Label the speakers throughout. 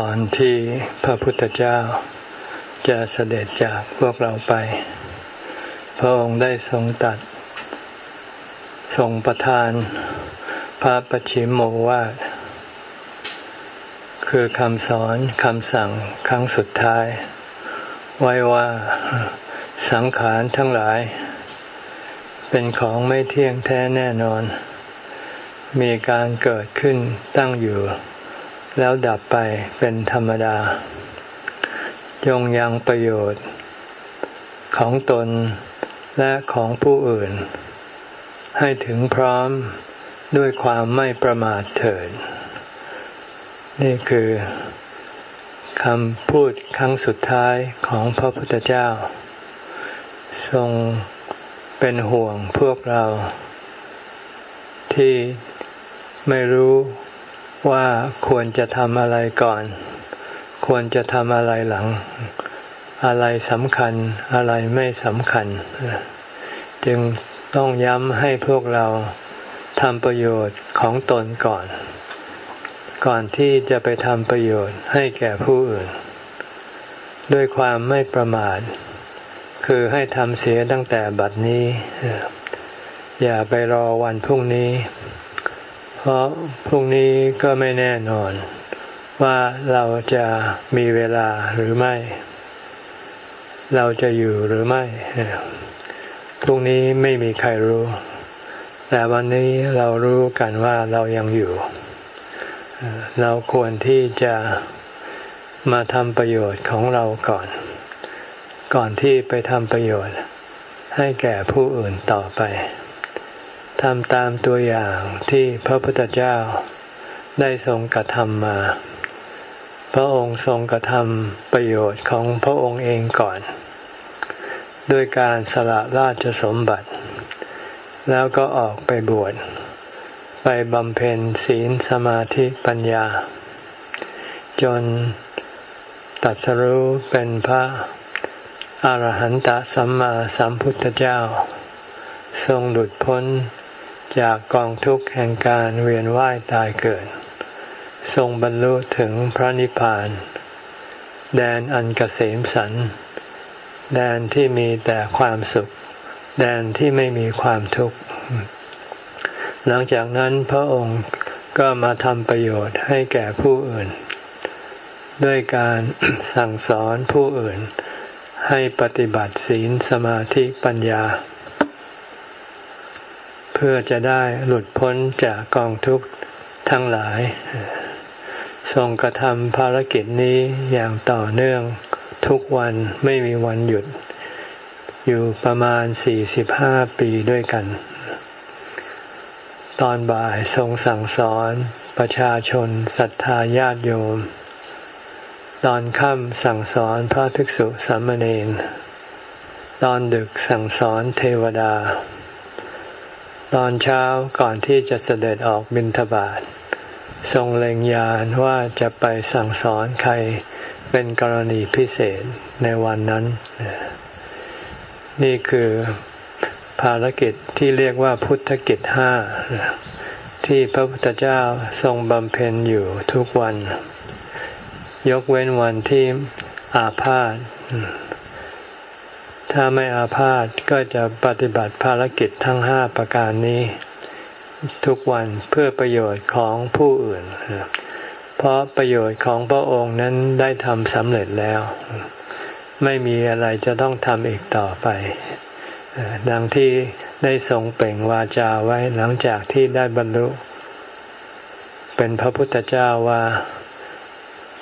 Speaker 1: ตอนที่พระพุทธเจ้าจะเสด็จจากพวกเราไป พระองค์ได้ทรงตัด ทรงประทานพระปัจฉิมโมวาทคือคำสอนคำสั่งครั้งสุดท้าย ไว้ว่าสังขารทั้งหลาย เป็นของไม่เที่ยงแท้แน่นอน มีการเกิดขึ้นตั้งอยู่ แล้วดับไปเป็นธรรมดา ยงยังประโยชน์ ของตนและของผู้อื่น ให้ถึงพร้อมด้วยความไม่ประมาทเถิด นี่คือคำพูดครั้งสุดท้ายของพระพุทธเจ้า ทรงเป็นห่วงพวกเรา ที่ไม่รู้ ว่าควรจะทำอะไรก่อน ควรจะทำอะไรหลัง อะไรสำคัญอะไรไม่สำคัญ จึงต้องย้ำให้พวกเราทำประโยชน์ของตนก่อน ก่อนที่จะไปทำประโยชน์ให้แก่ผู้อื่น ด้วยความไม่ประมาท คือให้ทำเสียตั้งแต่บัดนี้ อย่าไปรอวันพรุ่งนี้ เพราะพรุ่งนี้ก็ไม่แน่นอน ว่าเราจะมีเวลาหรือไม่ เราจะอยู่หรือไม่ พรุ่งนี้ไม่มีใครรู้ แต่วันนี้เรารู้กันว่าเรายังอยู่ เราควรที่จะมาทำประโยชน์ของเราก่อน ก่อนที่ไปทำประโยชน์ให้แก่ผู้อื่นต่อไป ทำตามตัวอย่างที่พระพุทธเจ้าได้ทรงกระทำมา พระองค์ทรงกระทำประโยชน์ของพระองค์เองก่อน ด้วยการสละราชสมบัติ แล้วก็ออกไปบวช ไปบำเพ็ญศีลสมาธิปัญญา จนตัดสรู้เป็นพระอรหันตสัมมาสัมพุทธเจ้า ทรงหลุดพ้น จากกองทุกข์แห่งการเวียนว่ายตายเกิด ทรงบรรลุถึงพระนิพพาน แดนอันกเกษมสัน แดนที่มีแต่ความสุข แดนที่ไม่มีความทุกข์ หลังจากนั้นพระองค์ก็มาทำประโยชน์ให้แก่ผู้อื่น ด้วยการสั่งสอนผู้อื่นให้ปฏิบัติศีลสมาธิปัญญา เพื่อจะได้หลุดพ้นจากกองทุกข์ทั้งหลาย ทรงกระทำภารกิจนี้อย่างต่อเนื่องทุกวันไม่มีวันหยุด อยู่ประมาณ 45 ปีด้วยกัน ตอนบ่ายทรงสั่งสอนประชาชนศรัทธาญาติโยม ตอนค่ำสั่งสอนพระภิกษุสามเณรตอนดึกสั่งสอนเทวดา ตอนเช้าก่อนที่จะเสด็จออกบิณฑบาตทรงเล็งยานว่าจะไปสั่งสอนใครเป็นกรณีพิเศษในวันนั้น นี่คือภารกิจที่เรียกว่าพุทธกิจห้าที่พระพุทธเจ้าทรงบำเพ็ญอยู่ทุกวัน ยกเว้นวันที่อาพาธ ถ้าไม่อาพาธก็จะปฏิบัติภารกิจทั้งห้าประการนี้ ทุกวันเพื่อประโยชน์ของผู้อื่น เพราะประโยชน์ของพระองค์นั้นได้ทำสำเร็จแล้ว ไม่มีอะไรจะต้องทำอีกต่อไป ดังที่ได้ทรงเป่งวาจาไว้หลังจากที่ได้บรรลุ เป็นพระพุทธเจ้าว่า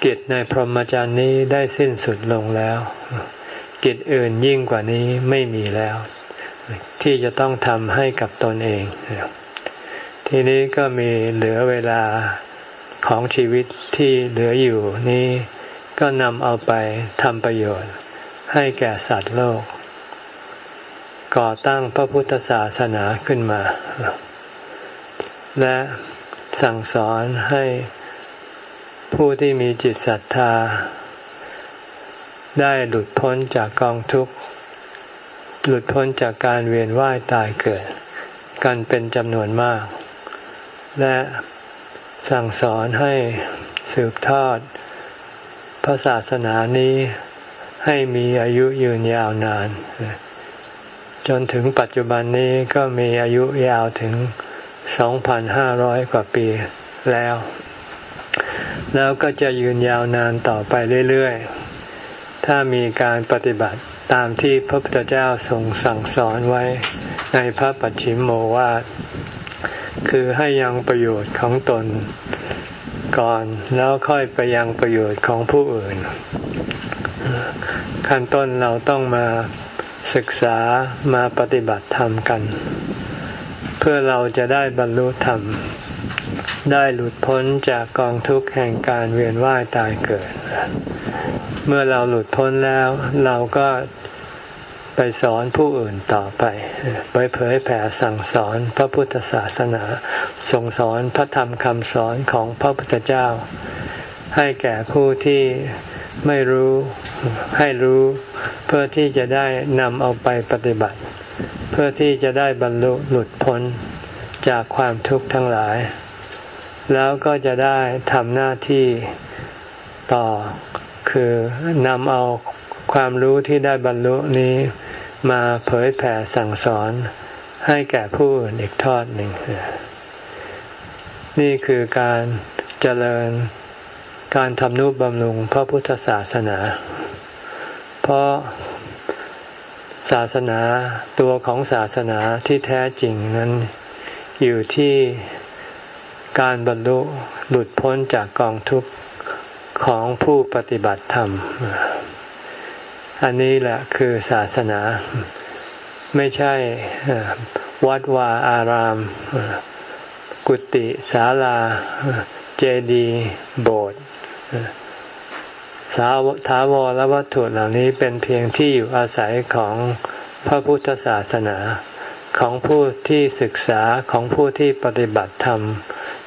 Speaker 1: กิจในพรหมจรรย์นี้ได้สิ้นสุดลงแล้ว กิจอื่นยิ่งกว่านี้ไม่มีแล้ว ที่จะต้องทำให้กับตนเอง ทีนี้ก็มีเหลือเวลาของชีวิตที่เหลืออยู่นี้ ก็นำเอาไปทำประโยชน์ ให้แก่สัตว์โลก ก่อตั้งพระพุทธศาสนาขึ้นมา และสั่งสอนให้ผู้ที่มีจิตศรัทธา ได้หลุดพ้นจากกองทุกข์ หลุดพ้นจากการเวียนว่ายตายเกิด กันเป็นจำนวนมาก และสั่งสอนให้สืบทอด พระศาสนานี้ให้มีอายุยืนยาวนาน จนถึงปัจจุบันนี้ก็มีอายุยาวถึง 2,500 กว่าปีแล้ว แล้วก็จะยืนยาวนานต่อไปเรื่อยๆ ถ้ามีการปฏิบัติตามที่พระพุทธเจ้าทรงสั่งสอนไว้ในพระปัจฉิมโมวาทคือให้ยังประโยชน์ของตนก่อนแล้วค่อยไปยังประโยชน์ของผู้อื่น ขั้นต้นเราต้องมาศึกษามาปฏิบัติธรรมกัน เพื่อเราจะได้บรรลุธรรม ได้หลุดพ้นจากกองทุกข์แห่งการเวียนว่ายตายเกิด เมื่อเราหลุดพ้นแล้ว เราก็ไปสอนผู้อื่นต่อไป ไปเผยแผ่สั่งสอนพระพุทธศาสนา ส่งสอนพระธรรมคำสอนของพระพุทธเจ้า ให้แก่ผู้ที่ไม่รู้ให้รู้เพื่อที่จะได้นำเอาไปปฏิบัติ เพื่อที่จะได้บรรลุหลุดพ้นจากความทุกข์ทั้งหลาย แล้วก็จะได้ทำหน้าที่ต่อ คือนำเอาความรู้ที่ได้บรรลุนี้มาเผยแผ่สั่งสอนให้แก่ผู้อีกทอดหนึ่ง นี่คือการเจริญการทำนุบำรุงพระพุทธศาสนา เพราะศาสนาตัวของศาสนาที่แท้จริงนั้นอยู่ที่การบรรลุหลุดพ้นจากกองทุกข์ ของผู้ปฏิบัติธรรม อันนี้แหละคือศาสนา ไม่ใช่วัดวาอาราม กุฏิศาลา เจดีย์โบสถ์สาวถาวรและวัตถุเหล่านี้เป็นเพียงที่อยู่อาศัยของพระพุทธศาสนาของผู้ที่ศึกษาของผู้ที่ปฏิบัติธรรม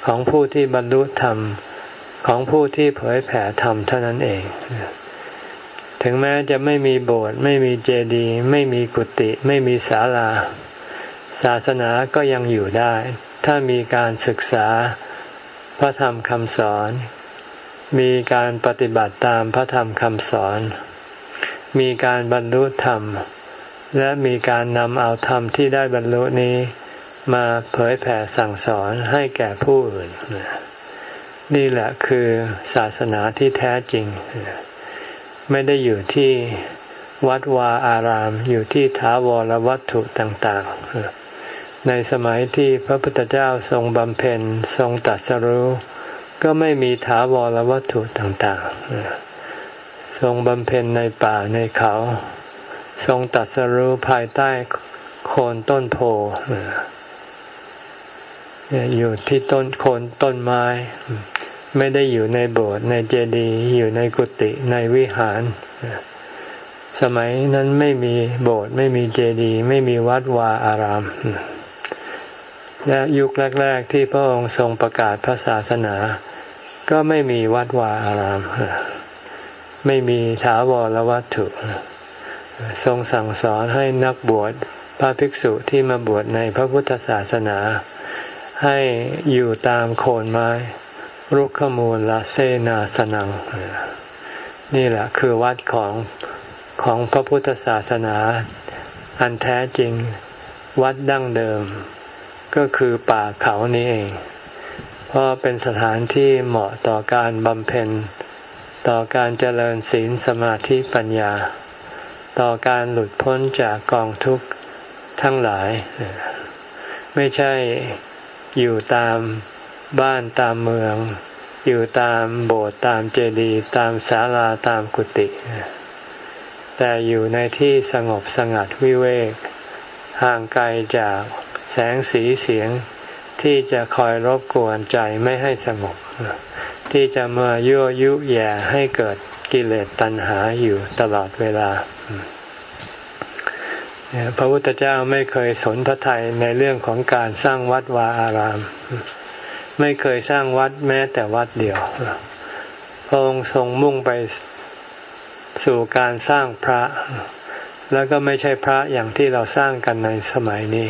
Speaker 1: ของผู้ที่บรรลุธรรม ของผู้ที่เผยแผ่ธรรมเท่านั้นเอง ถึงแม้จะไม่มีโบสถ์ไม่มีเจดีย์ไม่มีกุฏิไม่มีศาลา ศาสนาก็ยังอยู่ได้ ถ้ามีการศึกษาพระธรรมคำสอน มีการปฏิบัติตามพระธรรมคำสอน มีการบรรลุธรรม และมีการนำเอาธรรมที่ได้บรรลุนี้ มาเผยแผ่สั่งสอนให้แก่ผู้อื่น นี่แหละคือศาสนาที่แท้จริง ไม่ได้อยู่ที่วัดวาอารามอยู่ที่ถาวรวัตถุต่างๆ ในสมัยที่พระพุทธเจ้าทรงบำเพ็ญทรงตัดสรู้ก็ไม่มีถาวรวัตถุต่างๆ ทรงบำเพ็ญในป่าในเขา ทรงตัดสรู้ภายใต้โคนต้นโพอยู่ที่ต้นโคนต้นไม้ ไม่ได้อยู่ในโบสถ์ในเจดีย์อยู่ในกุฏิในวิหาร สมัยนั้นไม่มีโบสถ์ไม่มีเจดีย์ไม่มีวัดวาอาราม และยุคแรก ๆ ที่พระองค์ทรงประกาศพระศาสนา ก็ไม่มีวัดวาอาราม ไม่มีถาวรวัตถุ ทรงสั่งสอนให้นักบวชพระภิกษุที่มาบวชในพระพุทธศาสนา ให้อยู่ตามโคนไม้ รุขมูลละเซนาสนัง นี่แหละคือวัดของของพระพุทธศาสนา อันแท้จริงวัดดั้งเดิม ก็คือป่าเขานี้เอง เพราะเป็นสถานที่เหมาะต่อการบำเพ็ญ ต่อการเจริญศีลสมาธิปัญญา ต่อการหลุดพ้นจากกองทุกข์ทั้งหลาย ไม่ใช่อยู่ตาม บ้านตามเมือง อยู่ตามโบสถ์ตามเจดีย์ตามศาลาตามกุฏิแต่อยู่ในที่สงบสงัดวิเวก ห่างไกลจากแสงสีเสียงที่จะคอยรบกวนใจไม่ให้สงบ ที่จะมายั่วยุแย่ให้เกิดกิเลสตัณหาอยู่ตลอดเวลา พระพุทธเจ้าไม่เคยสนพระทัยในเรื่องของการสร้างวัดวาอาราม ไม่เคยสร้างวัดแม้แต่วัดเดียว พระองค์ทรงมุ่งไปสู่การสร้างพระ แล้วก็ไม่ใช่พระอย่างที่เราสร้างกันในสมัยนี้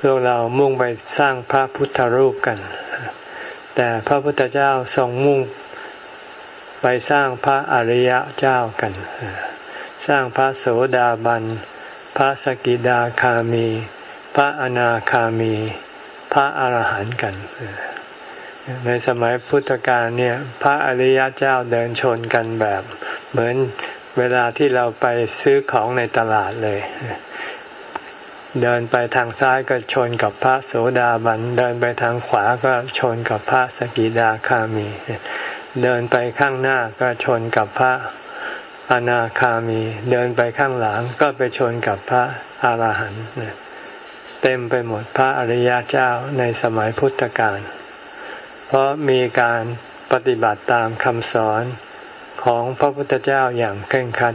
Speaker 1: พวกเรามุ่งไปสร้างพระพุทธรูปกัน แต่พระพุทธเจ้าทรงมุ่งไปสร้างพระอริยเจ้ากัน สร้างพระโสดาบัน พระสกิดาคามี พระอนาคามี พระอรหันต์กัน ในสมัยพุทธกาลเนี่ย พระอริยเจ้าเดินชนกันแบบ เหมือนเวลาที่เราไปซื้อของในตลาดเลย เดินไปทางซ้ายก็ชนกับพระโสดาบัน เดินไปทางขวาก็ชนกับพระสกิดาคามี เดินไปข้างหน้าก็ชนกับพระอนาคามี เดินไปข้างหลังก็ไปชนกับพระอาหารหันต์ เต็มไปหมดพระอริยเจ้าในสมัยพุทธกาล เพราะมีการปฏิบัติตามคำสอนของพระพุทธเจ้าอย่างเคร่งครัด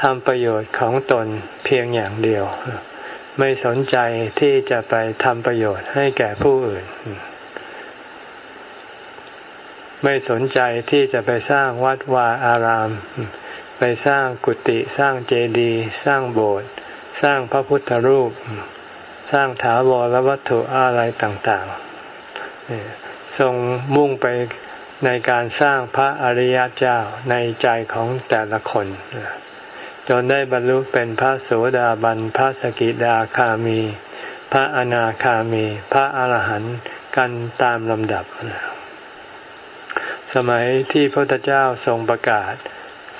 Speaker 1: ทำประโยชน์ของตนเพียงอย่างเดียว ไม่สนใจที่จะไปทำประโยชน์ให้แก่ผู้อื่น ไม่สนใจที่จะไปสร้างวัดวาอาราม ไปสร้างกุฏิสร้างเจดีย์สร้างโบสถ์สร้างพระพุทธรูป สร้างถาวรวัตถุอะไรต่างๆทรงมุ่งไปในการสร้างพระอริยเจ้าในใจของแต่ละคนจนได้บรรลุเป็นพระโสดาบัน พระสกิดาคามี พระอนาคามี พระอาหารหันต์กันตามลำดับ สมัยที่พระพุทธเจ้าทรงประกาศ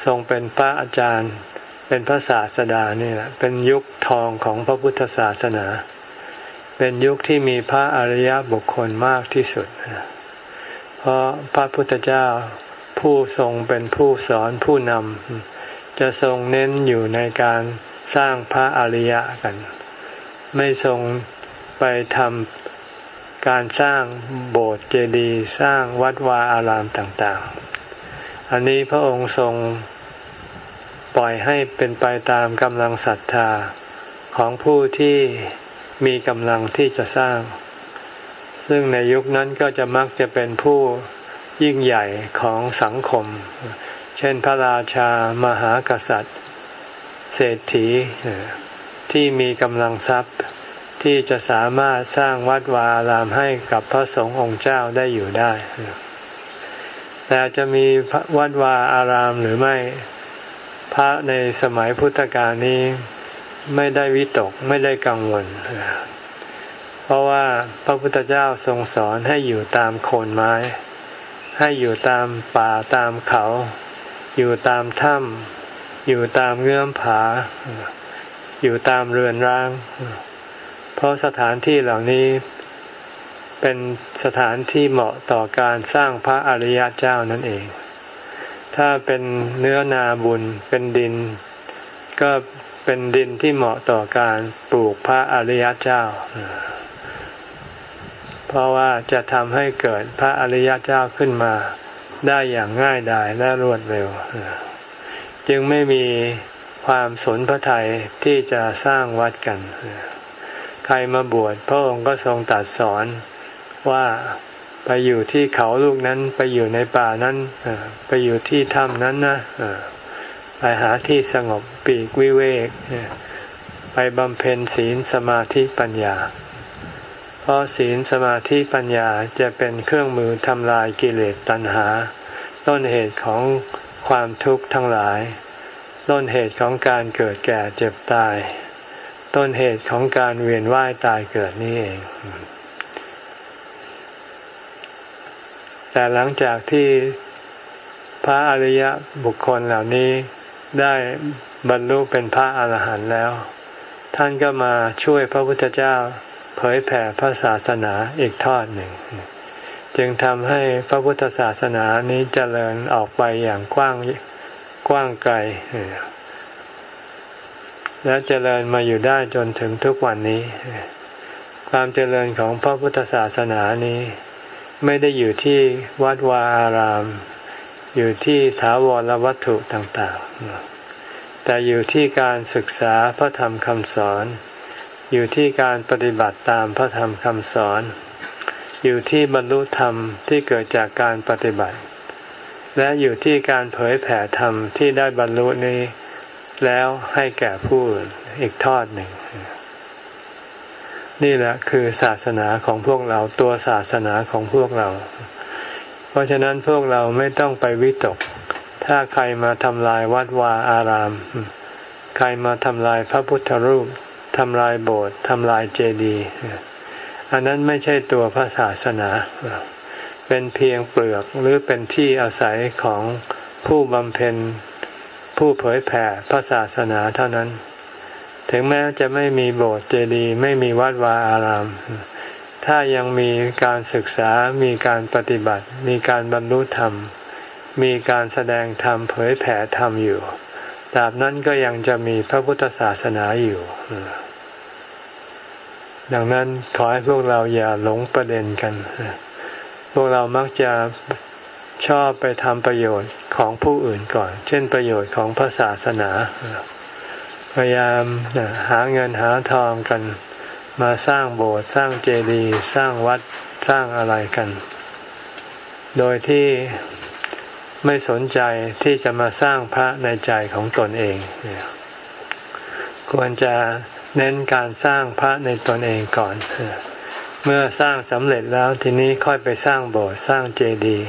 Speaker 1: ทรงเป็นพระอาจารย์ เป็นพระศาสดานี่แหละเป็นยุคทองของพระพุทธศาสนา เป็นยุคที่มีพระอริยบุคคลมากที่สุด เพราะพระพุทธเจ้าผู้ทรงเป็นผู้สอนผู้นำจะทรงเน้นอยู่ในการสร้างพระอริยะกัน ไม่ทรงไปทำการสร้างโบสถ์เจดีย์สร้างวัดวาอารามต่างๆ อันนี้พระองค์ทรงปล่อยให้เป็นไปตามกำลังศรัทธาของผู้ที่ มีกำลังที่จะสร้าง ซึ่งในยุคนั้นก็จะมักจะเป็นผู้ยิ่งใหญ่ของสังคม เช่นพระราชามหากษัตริย์ เศรษฐีที่มีกำลังทรัพย์ที่จะสามารถสร้างวัดวาอารามให้กับพระสงฆ์องค์เจ้าได้อยู่ได้ แต่จะมีวัดวาอารามหรือไม่ พระในสมัยพุทธกาลนี้ ไม่ได้วิตกไม่ได้กังวล เพราะว่าพระพุทธเจ้าทรงสอนให้อยู่ตามโคนไม้ ให้อยู่ตามป่าตามเขา อยู่ตามถ้ำอยู่ตามเงื่อมผา อยู่ตามเรือนร้าง เพราะสถานที่เหล่านี้เป็นสถานที่เหมาะต่อการสร้างพระอริยเจ้านั่นเอง ถ้าเป็นเนื้อนาบุญเป็นดิน ก็ เป็นดินที่เหมาะต่อการปลูกพระอริยเจ้า เพราะว่าจะทำให้เกิดพระอริยเจ้าขึ้นมาได้อย่างง่ายดายและรวดเร็ว จึงไม่มีความสนพระไทยที่จะสร้างวัดกัน ใครมาบวชพระองค์ก็ทรงตัดสอนว่าไปอยู่ที่เขาลูกนั้นไปอยู่ในป่านั้นไปอยู่ที่ถ้ำนั้นนะ ไปหาที่สงบปีกวิเวก ไปบำเพ็ญศีลสมาธิปัญญา เพราะศีลสมาธิปัญญาจะเป็นเครื่องมือทำลายกิเลสตัณหา ต้นเหตุของความทุกข์ทั้งหลาย ต้นเหตุของการเกิดแก่เจ็บตาย ต้นเหตุของการเวียนว่ายตายเกิดนี่เอง แต่หลังจากที่พระอริยบุคคลเหล่านี้ ได้บรรลุเป็นพระอาหารหันต์แล้ว ท่านก็มาช่วยพระพุทธเจ้าเผยแผ่พระศาสนาอีกทอดหนึ่ง จึงทำให้พระพุทธศาสนานี้เจริญออกไปอย่างกว้างกว้างไกล และเจริญมาอยู่ได้จนถึงทุกวันนี้ ความเจริญของพระพุทธศาสนานี้ ไม่ได้อยู่ที่วัดวาอาราม อยู่ที่ถาวรวัตถุต่างๆ แต่อยู่ที่การศึกษาพระธรรมคำสอน อยู่ที่การปฏิบัติตามพระธรรมคำสอน อยู่ที่บรรลุธรรมที่เกิดจากการปฏิบัติ และอยู่ที่การเผยแผ่ธรรมที่ได้บรรลุนี้ แล้วให้แก่ผู้อีกทอดหนึ่งนี่แหละคือศาสนาของพวกเราตัวศาสนาของพวกเรา ราะฉะนั้นพวกเราไม่ต้องไปวิตก ถ้าใครมาทำลายวัดวาอาราม ใครมาทำลายพระพุทธรูปทำลายโบสถ์ทำลายเจดีย์อันนั้นไม่ใช่ตัวพระศาสนา เป็นเพียงเปลือกหรือเป็นที่อาศัยของผู้บำเพ็ญผู้เผยแผ่พระศาสนาเท่านั้น ถึงแม้จะไม่มีโบสถ์เจดีย์ไม่มีวัดวาอาราม ถ้ายังมีการศึกษา มีการปฏิบัติ มีการบรรลุธรรม มีการแสดงธรรมเผยแผ่ธรรมอยู่ตราบนั้นก็ยังจะมีพระพุทธศาสนาอยู่ ดังนั้นขอให้พวกเราอย่าหลงประเด็นกัน พวกเรามักจะชอบไปทำประโยชน์ของผู้อื่นก่อน เช่นประโยชน์ของพระศาสนา พยายามหาเงินหาทองกัน มาสร้างโบสถ์สร้างเจดีย์สร้างวัดสร้างอะไรกัน โดยที่ไม่สนใจที่จะมาสร้างพระในใจของตนเอง ควรจะเน้นการสร้างพระในตนเองก่อน เมื่อสร้างสำเร็จแล้วทีนี้ค่อยไปสร้างโบสถ์สร้างเจดีย์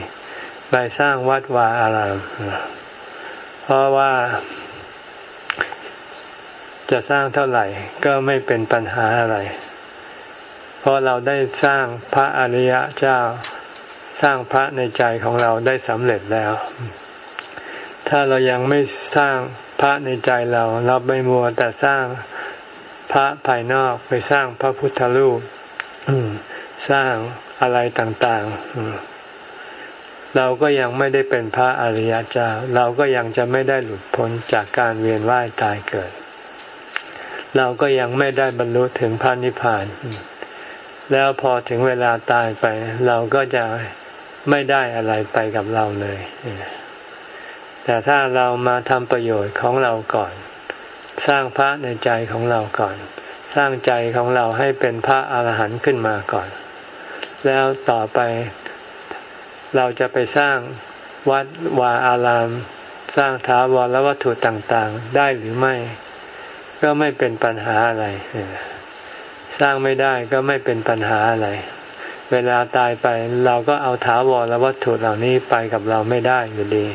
Speaker 1: ไปสร้างวัดวาอารามเพราะว่า จะสร้างเท่าไหร่ก็ไม่เป็นปัญหาอะไร เพราะเราได้สร้างพระอริยะเจ้าสร้างพระในใจของเราได้สำเร็จแล้ว ถ้าเรายังไม่สร้างพระในใจเรา เราไปมัวแต่สร้างพระภายนอกไปสร้างพระพุทธรูปสร้างอะไรต่างๆ เราก็ยังไม่ได้เป็นพระอริยเจ้า เราก็ยังจะไม่ได้หลุดพ้นจากการเวียนว่ายตายเกิด เราก็ยังไม่ได้บรรลุถึงพระนิพพาน แล้วพอถึงเวลาตายไป เราก็จะไม่ได้อะไรไปกับเราเลย แต่ถ้าเรามาทำประโยชน์ของเราก่อน สร้างพระในใจของเราก่อน สร้างใจของเราให้เป็นพระอาหารหันต์ขึ้นมาก่อน แล้วต่อไปเราจะไปสร้างวัดวาอาราม สร้างถาวรแลวัตถุต่างๆ ได้หรือไม่ ก็ไม่เป็นปัญหาอะไร สร้างไม่ได้ก็ไม่เป็นปัญหาอะไร เวลาตายไปเราก็เอาถาวรและวัตถุเหล่านี้ไปกับเราไม่ได้อยู่ดี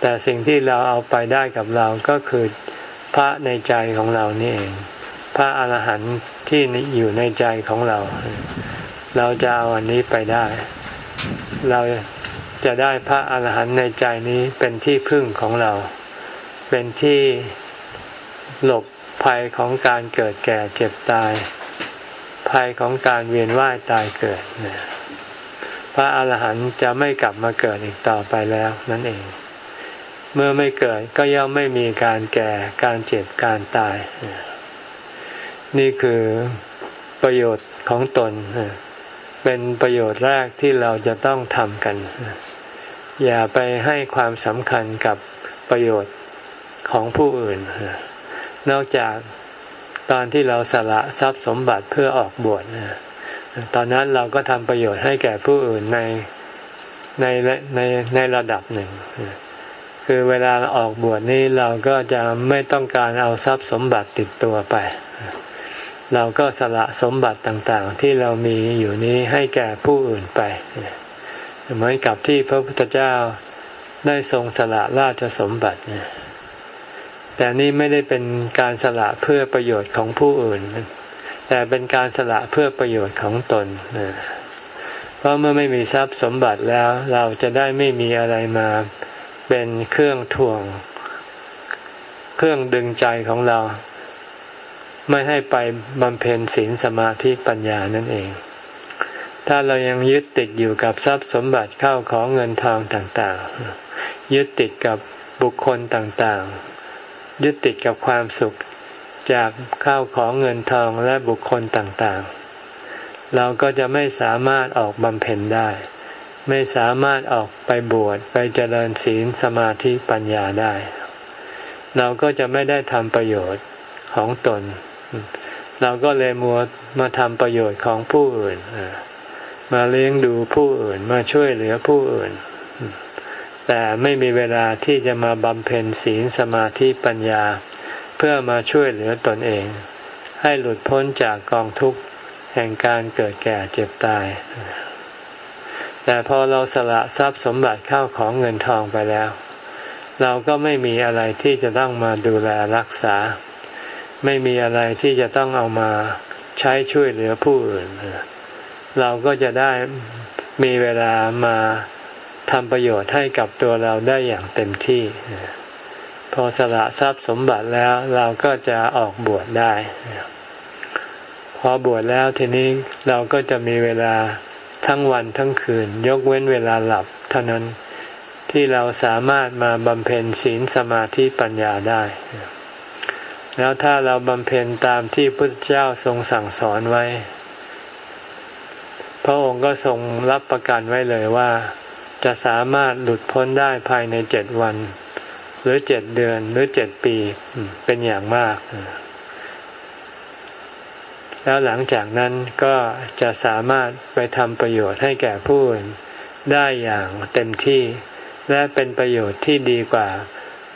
Speaker 1: แต่สิ่งที่เราเอาไปได้กับเราก็คือพระในใจของเรานี่เอง พระอาหารหันต์ที่อยู่ในใจของเรา เราจะเอาอันนี้ไปได้ เราจะได้พระอาหารหันต์ในใจนี้เป็นที่พึ่งของเรา เป็นที่ หลบภัยของการเกิดแก่เจ็บตาย ภัยของการเวียนว่ายตายเกิดพระอาหารหันต์จะไม่กลับมาเกิดอีกต่อไปแล้วนั่นเอง เมื่อไม่เกิดก็ย่อมไม่มีการแก่การเจ็บการตาย นี่คือประโยชน์ของตน เป็นประโยชน์แรกที่เราจะต้องทำกัน อย่าไปให้ความสำคัญกับประโยชน์ของผู้อื่น นอกจากตอนที่เราสละทรัพย์สมบัติเพื่อออกบวชตอนนั้นเราก็ทำประโยชน์ให้แก่ผู้อื่นในในในในระดับหนึ่ง คือเวลาออกบวชนี้เราก็จะไม่ต้องการเอาทรัพย์สมบัติติดตัวไป เราก็สละสมบัติต่างๆ ที่เรามีอยู่นี้ให้แก่ผู้อื่นไป เหมือนกับที่พระพุทธเจ้าได้ทรงสละราชสมบัติเนี่ย แต่นี่ไม่ได้เป็นการสละเพื่อประโยชน์ของผู้อื่น แต่เป็นการสละเพื่อประโยชน์ของตนเพราะเมื่อไม่มีทรัพย์สมบัติแล้ว เราจะได้ไม่มีอะไรมาเป็นเครื่องทวง เครื่องดึงใจของเรา ไม่ให้ไปบำเพ็ญศีลสมาธิปัญญานั่นเอง ถ้าเรายังยึดติดอยู่กับทรัพย์สมบัติเข้าของเงินทองต่างๆ ยึดติดกับบุคคลต่างๆ ยึดติดกับความสุขจากข้าวของเงินทองและบุคคลต่างๆ เราก็จะไม่สามารถออกบำเพ็ญได้ ไม่สามารถออกไปบวชไปเจริญศีลสมาธิปัญญาได้ เราก็จะไม่ได้ทำประโยชน์ของตน เราก็เลยมัวมาทำประโยชน์ของผู้อื่น มาเลี้ยงดูผู้อื่นมาช่วยเหลือผู้อื่น แต่ไม่มีเวลาที่จะมาบำเพ็ญศีลสมาธิปัญญา เพื่อมาช่วยเหลือตนเอง ให้หลุดพ้นจากกองทุกข์แห่งการเกิดแก่เจ็บตาย แต่พอเราสละทรัพย์สมบัติเข้าของเงินทองไปแล้ว เราก็ไม่มีอะไรที่จะต้องมาดูแลรักษา ไม่มีอะไรที่จะต้องเอามาใช้ช่วยเหลือผู้อื่น เราก็จะได้มีเวลามา ทำประโยชน์ให้กับตัวเราได้อย่างเต็มที่ พอสละทรัพย์สมบัติแล้วเราก็จะออกบวชได้ พอบวชแล้วทีนี้เราก็จะมีเวลาทั้งวันทั้งคืน ยกเว้นเวลาหลับ เท่านั้นที่เราสามารถมาบำเพ็ญศีลสมาธิปัญญาได้ แล้วถ้าเราบำเพ็ญตามที่พระเจ้าทรงสั่งสอนไว้ พระองค์ก็ทรงรับประกันไว้เลยว่า จะสามารถหลุดพ้นได้ภายในเจ็ดวัน หรือเจ็ดเดือนหรือเจ็ดปีเป็นอย่างมาก แล้วหลังจากนั้นก็จะสามารถไปทำประโยชน์ให้แก่ผู้อื่นได้อย่างเต็มที่และเป็นประโยชน์ที่ดีกว่า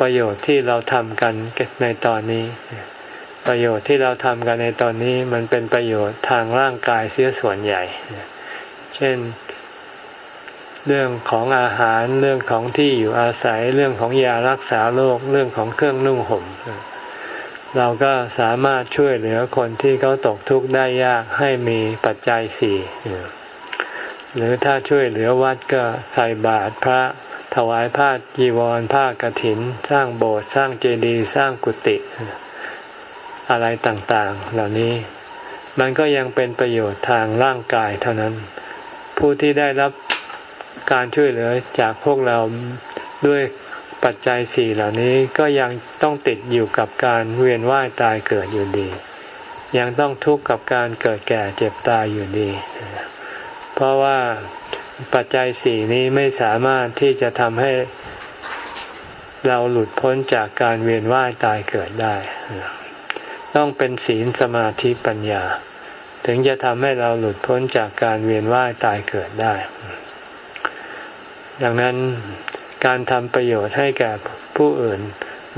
Speaker 1: ประโยชน์ที่เราทำกันในตอนนี้ ประโยชน์ที่เราทำกันในตอนนี้มันเป็นประโยชน์ทางร่างกายเสียส่วนใหญ่ เช่น เรื่องของอาหารเรื่องของที่อยู่อาศัยเรื่องของยารักษาโรคเรื่องของเครื่องนุ่งห่มเราก็สามารถช่วยเหลือคนที่เขาตกทุกข์ได้ยากให้มีปัจจัยสี่หรือถ้าช่วยเหลือวัดก็ใส่บาตรพระถวายผ้าจีวรผ้ากรถิน สร้างโบสถ์สร้างเจดีย์สร้างกุฏิอะไรต่างๆ เหล่านี้ มันก็ยังเป็นประโยชน์ทางร่างกายเท่านั้น ผู้ที่ได้รับ การช่วยเหลือจากพวกเราด้วยปัจจัยสี่เหล่านี้ก็ยังต้องติดอยู่กับการเวียนว่ายตายเกิดอยู่ดี ยังต้องทุกข์กับการเกิดแก่เจ็บตายอยู่ดี เพราะว่าปัจจัยสี่นี้ไม่สามารถที่จะทำให้เราหลุดพ้นจากการเวียนว่ายตายเกิดได้ ต้องเป็นศีลสมาธิปัญญา ถึงจะทำให้เราหลุดพ้นจากการเวียนว่ายตายเกิดได้ ดังนั้นการทำประโยชน์ให้แก่ผู้อื่น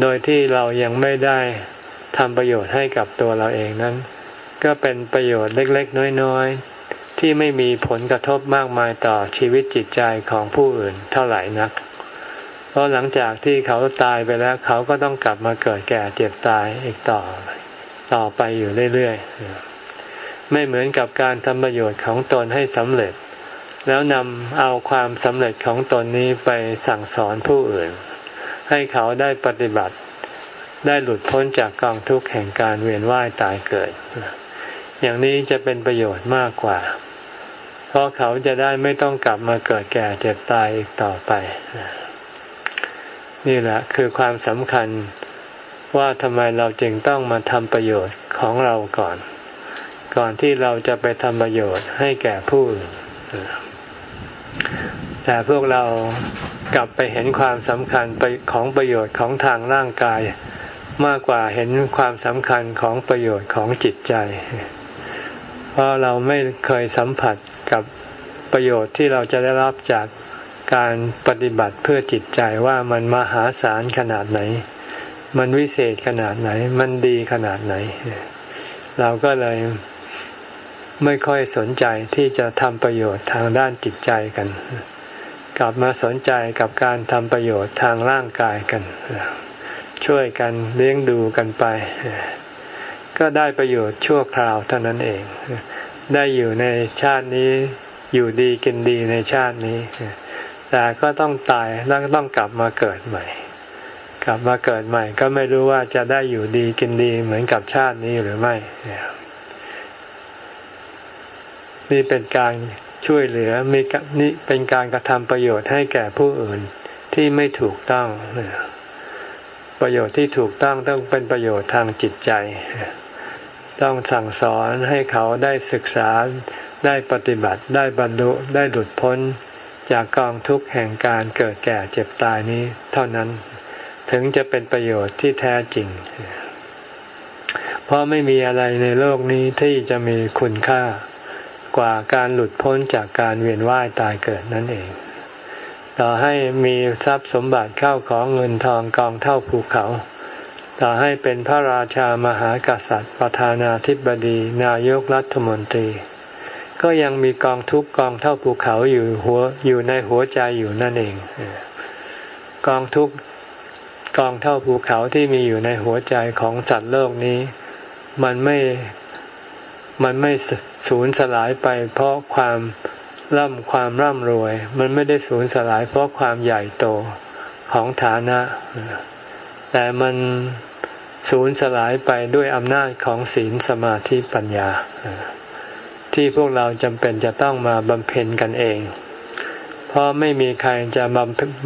Speaker 1: โดยที่เรายังไม่ได้ทำประโยชน์ให้กับตัวเราเองนั้น ก็เป็นประโยชน์เล็กๆ น้อยๆ ที่ไม่มีผลกระทบมากมายต่อชีวิตจิตใจของผู้อื่นเท่าไหร่นัก เพราะหลังจากที่เขาตายไปแล้วเขาก็ต้องกลับมาเกิดแก่เจ็บตายอีกต่อ ต่อไปอยู่เรื่อยๆ ไม่เหมือนกับการทำประโยชน์ของตนให้สำเร็จ แล้วนำเอาความสำเร็จของตนนี้ไปสั่งสอนผู้อื่น ให้เขาได้ปฏิบัติ ได้หลุดพ้นจากกองทุกข์แห่งการเวียนว่ายตายเกิด อย่างนี้จะเป็นประโยชน์มากกว่า เพราะเขาจะได้ไม่ต้องกลับมาเกิดแก่เจ็บตายอีกต่อไป นี่แหละคือความสำคัญว่าทำไมเราจึงต้องมาทำประโยชน์ของเราก่อน ก่อนที่เราจะไปทำประโยชน์ให้แก่ผู้อื่น แต่พวกเรากลับไปเห็นความสำคัญของประโยชน์ของทางร่างกาย มากกว่าเห็นความสำคัญของประโยชน์ของจิตใจ เพราะเราไม่เคยสัมผัสกับประโยชน์ที่เราจะได้รับจากการปฏิบัติเพื่อจิตใจว่ามันมหาศาลขนาดไหน มันวิเศษขนาดไหน มันดีขนาดไหน เราก็เลย ไม่ค่อยสนใจที่จะทำประโยชน์ทางด้านจิตใจกัน กลับมาสนใจกับการทำประโยชน์ทางร่างกายกัน ช่วยกันเลี้ยงดูกันไป ก็ได้ประโยชน์ชั่วคราวเท่านั้นเอง ได้อยู่ในชาตินี้อยู่ดีกินดีในชาตินี้ แต่ก็ต้องตายแล้วก็ต้องกลับมาเกิดใหม่ กลับมาเกิดใหม่ ก็ไม่รู้ว่าจะได้อยู่ดีกินดีเหมือนกับชาตินี้หรือไม่ นี่เป็นการช่วยเหลือมีนี่เป็นการกระทำประโยชน์ให้แก่ผู้อื่นที่ไม่ถูกต้อง ประโยชน์ที่ถูกต้องต้องเป็นประโยชน์ทางจิตใจ ต้องสั่งสอนให้เขาได้ศึกษาได้ปฏิบัติได้บรรลุได้หลุดพ้นจากกองทุกข์แห่งการเกิดแก่เจ็บตายนี้เท่านั้น ถึงจะเป็นประโยชน์ที่แท้จริง เพราะไม่มีอะไรในโลกนี้ที่จะมีคุณค่า กว่าการหลุดพ้นจากการเวียนว่ายตายเกิดนั่นเอง ต่อให้มีทรัพย์สมบัติเข้าของเงินทองกองเท่าภูเขา ต่อให้เป็นพระราชามหากษัตริย์ ประธานาธิบดีนายกรัฐมนตรี ก็ยังมีกองทุกกองเท่าภูเขาอยู่หัวอยู่ในหัวใจอยู่นั่นเอง กองทุกกองเท่าภูเขาที่มีอยู่ในหัวใจของสัตว์โลกนี้ มันไม่ มันไม่สูญสลายไปเพราะความร่ำความร่ำรวย มันไม่ได้สูญสลายเพราะความใหญ่โตของฐานะ แต่มันสูญสลายไปด้วยอำนาจของศีลสมาธิปัญญา ที่พวกเราจำเป็นจะต้องมาบำเพ็ญกันเอง เพราะไม่มีใครจะ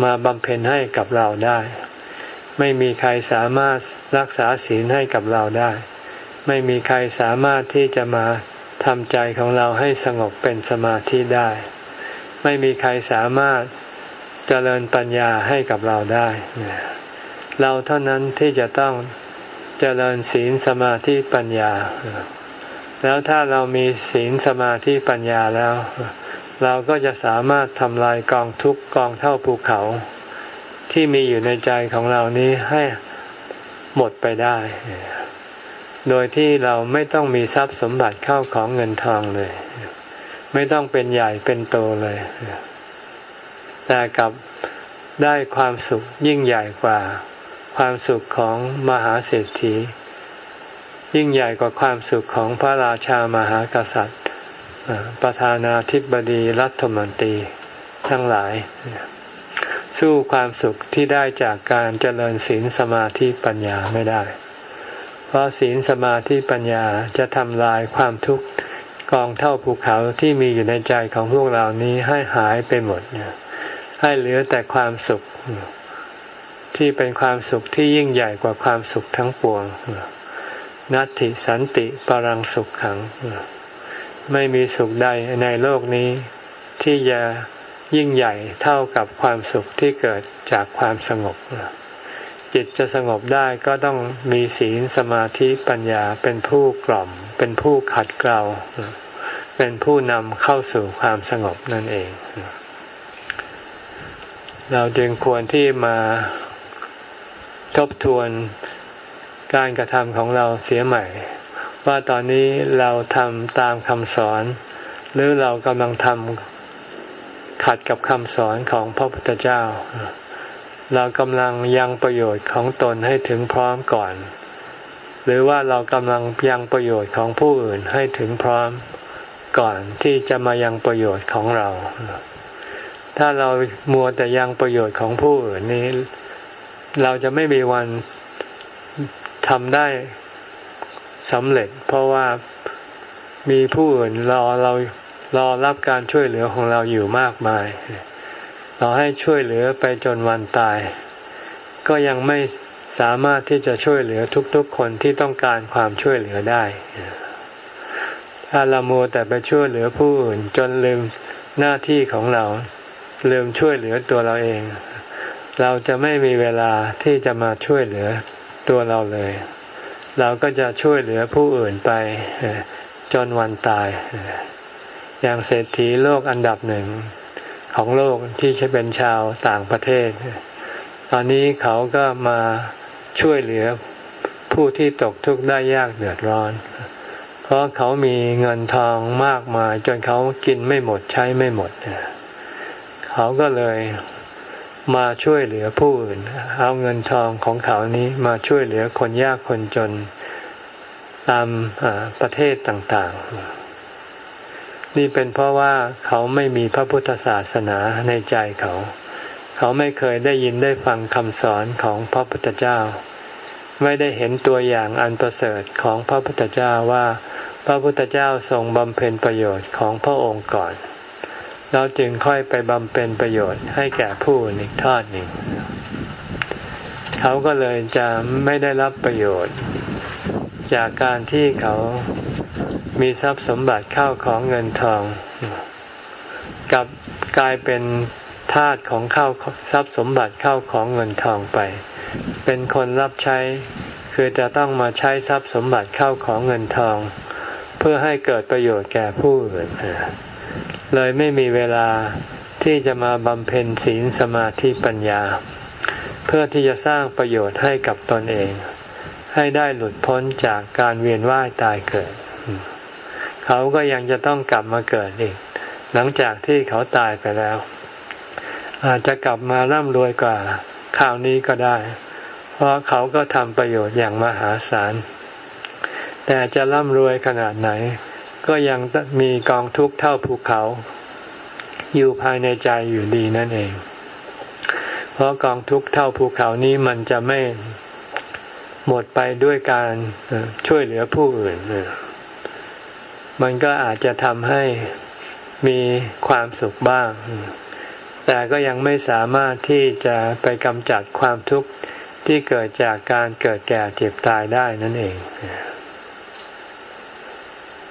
Speaker 1: มาบำเพ็ญให้กับเราได้ ไม่มีใครสามารถรักษาศีลให้กับเราได้ ไม่มีใครสามารถที่จะมาทำใจของเราให้สงบเป็นสมาธิได้ ไม่มีใครสามารถเจริญปัญญาให้กับเราได้ เราเท่านั้นที่จะต้องเจริญศีลสมาธิปัญญา แล้วถ้าเรามีศีลสมาธิปัญญาแล้ว เราก็จะสามารถทำลายกองทุกกองเท่าภูเขา ที่มีอยู่ในใจของเรานี้ให้หมดไปได้ โดยที่เราไม่ต้องมีทรัพย์สมบัติเข้าของเงินทองเลย ไม่ต้องเป็นใหญ่เป็นโตเลย แต่กับได้ความสุขยิ่งใหญ่กว่า ความสุขของมหาเศรษฐี ยิ่งใหญ่กว่าความสุขของพระราชามหากษัตริย์ ประธานาธิบดีรัฐมนตรีทั้งหลาย สู้ความสุขที่ได้จากการเจริญศีลสมาธิปัญญาไม่ได้ เพราะศีลสมาธิปัญญาจะทำลายความทุกข์กองเท่าภูเขาที่มีอยู่ในใจของพวกเรานี้ให้หายไปหมด ให้เหลือแต่ความสุข ที่เป็นความสุขที่ยิ่งใหญ่กว่าความสุขทั้งปวง นัตติสันติปรังสุขขัง ไม่มีสุขใดในโลกนี้ ที่จะยิ่งใหญ่เท่ากับความสุขที่เกิดจากความสงบ จิตจะสงบได้ก็ต้องมีศีลสมาธิปัญญาเป็นผู้กล่อม เป็นผู้ขัดเกลาเป็นผู้นำเข้าสู่ความสงบนั่นเอง เราจึงควรที่มาทบทวนการกระทำของเราเสียใหม่ ว่าตอนนี้เราทำตามคำสอน หรือเรากำลังทำขัดกับคำสอนของพระพุทธเจ้า เรากำลังยังประโยชน์ของตนให้ถึงพร้อมก่อน หรือว่าเรากำลังยังประโยชน์ของผู้อื่นให้ถึงพร้อมก่อนที่จะมายังประโยชน์ของเรา ถ้าเรามัวแต่ยังประโยชน์ของผู้อื่นนี้ เราจะไม่มีวันทำได้สำเร็จ เพราะว่ามีผู้อื่นรอเรารอรับการช่วยเหลือของเราอยู่มากมาย เราให้ช่วยเหลือไปจนวันตาย ก็ยังไม่สามารถที่จะช่วยเหลือทุกๆคนที่ต้องการความช่วยเหลือได้ ถ้าเราโมแต่ไปช่วยเหลือผู้อื่นจนลืมหน้าที่ของเรา ลืมช่วยเหลือตัวเราเอง เราจะไม่มีเวลาที่จะมาช่วยเหลือตัวเราเลย เราก็จะช่วยเหลือผู้อื่นไปจนวันตาย อย่างเศรษฐีโลกอันดับหนึ่ง ของโลกที่จะเป็นชาวต่างประเทศ ตอนนี้เขาก็มาช่วยเหลือผู้ที่ตกทุกข์ได้ยากเดือดร้อน เพราะเขามีเงินทองมากมาย จนเขากินไม่หมดใช้ไม่หมด เขาก็เลยมาช่วยเหลือผู้อื่น เอาเงินทองของเขานี้มาช่วยเหลือคนยากคนจนตามประเทศต่าง ๆ นี่เป็นเพราะว่าเขาไม่มีพระพุทธศาสนาในใจเขา เขาไม่เคยได้ยินได้ฟังคำสอนของพระพุทธเจ้า ไม่ได้เห็นตัวอย่างอันประเสริฐของพระพุทธเจ้าว่า พระพุทธเจ้าทรงบำเพ็ญประโยชน์ของพระองค์ก่อนเราจึงค่อยไปบำเพ็ญประโยชน์ให้แก่ผู้อีกทอดหนึ่ง เขาก็เลยจะไม่ได้รับประโยชน์ จากการที่เขา มีทรัพย์สมบัติเข้าของเงินทองกับกลายเป็นทาสของเข้าทรัพย์สมบัติเข้าของเงินทองไป เป็นคนรับใช้คือจะต้องมาใช้ทรัพย์สมบัติเข้าของเงินทอง เพื่อให้เกิดประโยชน์แก่ผู้อื่นเลยไม่มีเวลาที่จะมาบำเพ็ญศีลสมาธิปัญญา เพื่อที่จะสร้างประโยชน์ให้กับตนเอง ให้ได้หลุดพ้นจากการเวียนว่ายตายเกิด เขาก็ยังจะต้องกลับมาเกิดอีก หลังจากที่เขาตายไปแล้ว อาจจะกลับมาร่ำรวยกว่าคราวนี้ก็ได้ เพราะเขาก็ทำประโยชน์อย่างมหาศาล แต่จะร่ำรวยขนาดไหน ก็ยังมีกองทุกข์เท่าภูเขา อยู่ภายในใจอยู่ดีนั่นเอง เพราะกองทุกข์เท่าภูเขานี้มันจะไม่หมดไปด้วยการช่วยเหลือผู้อื่น มันก็อาจจะทำให้มีความสุขบ้าง แต่ก็ยังไม่สามารถที่จะไปกำจัดความทุกข์ที่เกิดจากการเกิดแก่เจ็บตายได้นั่นเอง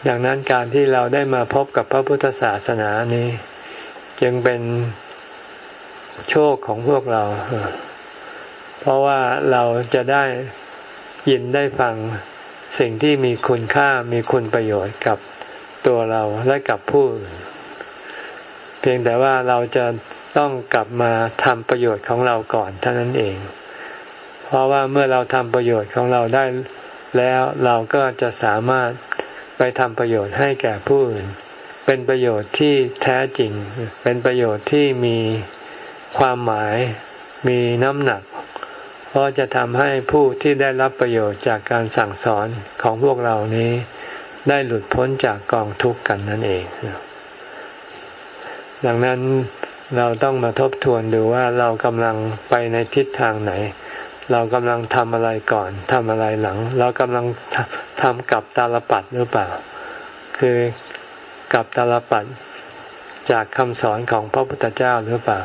Speaker 1: ดังนั้นการที่เราได้มาพบกับพระพุทธศาสนานี้ จึงเป็นโชคของพวกเรา เพราะว่าเราจะได้ยินได้ฟังสิ่งที่มีคุณค่ามีคุณประโยชน์กับ ตัวเราและกับผู้อื่นเพียงแต่ว่าเราจะต้องกลับมาทำประโยชน์ของเราก่อนเท่านั้นเอง เพราะว่าเมื่อเราทำประโยชน์ของเราได้แล้วเราก็จะสามารถไปทำประโยชน์ให้แก่ผู้อื่น เป็นประโยชน์ที่แท้จริง เป็นประโยชน์ที่มีความหมาย มีน้ำหนัก เพราะจะทำให้ผู้ที่ได้รับประโยชน์จากการสั่งสอนของพวกเรานี้ ได้หลุดพ้นจากกองทุกข์กันนั่นเอง ดังนั้นเราต้องมาทบทวนดูว่าเรากำลังไปในทิศทางไหน เรากำลังทำอะไรก่อนทำอะไรหลัง เรากำลังทำกับตาลปัดหรือเปล่า คือกับตาลปัดจากคำสอนของพระพุทธเจ้าหรือเปล่า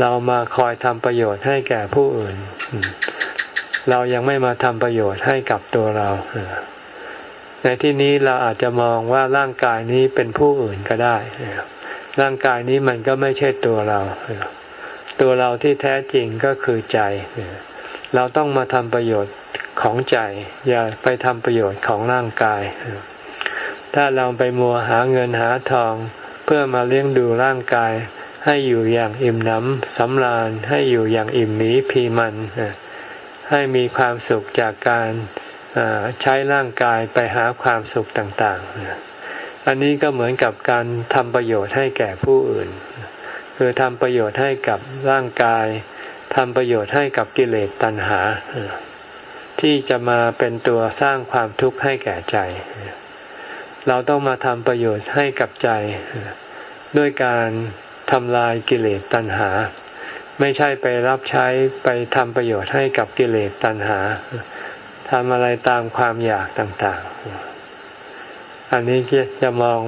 Speaker 1: เรามาคอยทำประโยชน์ให้แก่ผู้อื่น เรายังไม่มาทำประโยชน์ให้กับตัวเรา ในที่นี้เราอาจจะมองว่าร่างกายนี้เป็นผู้อื่นก็ได้ ร่างกายนี้มันก็ไม่ใช่ตัวเรา ตัวเราที่แท้จริงก็คือใจ เราต้องมาทำประโยชน์ของใจ อย่าไปทำประโยชน์ของร่างกาย ถ้าเราไปมัวหาเงินหาทอง เพื่อมาเลี้ยงดูร่างกาย ให้อยู่อย่างอิ่มหนำสำราญให้อยู่อย่างอิ่มหมีพีมัน ให้มีความสุขจากการ ใช้ร่างกายไปหาความสุขต่างๆ อันนี้ก็เหมือนกับการทำประโยชน์ให้แก่ผู้อื่น คือทำประโยชน์ให้กับร่างกายทำประโยชน์ให้กับกิเลสตัณหา ที่จะมาเป็นตัวสร้างความทุกข์ให้แก่ใจ เราต้องมาทำประโยชน์ให้กับใจ ด้วยการทำลายกิเลสตัณหา ไม่ใช่ไปรับใช้ไปทำประโยชน์ให้กับกิเลสตัณหา ทำอะไรตามความอยากต่างๆ อันนี้จะมอง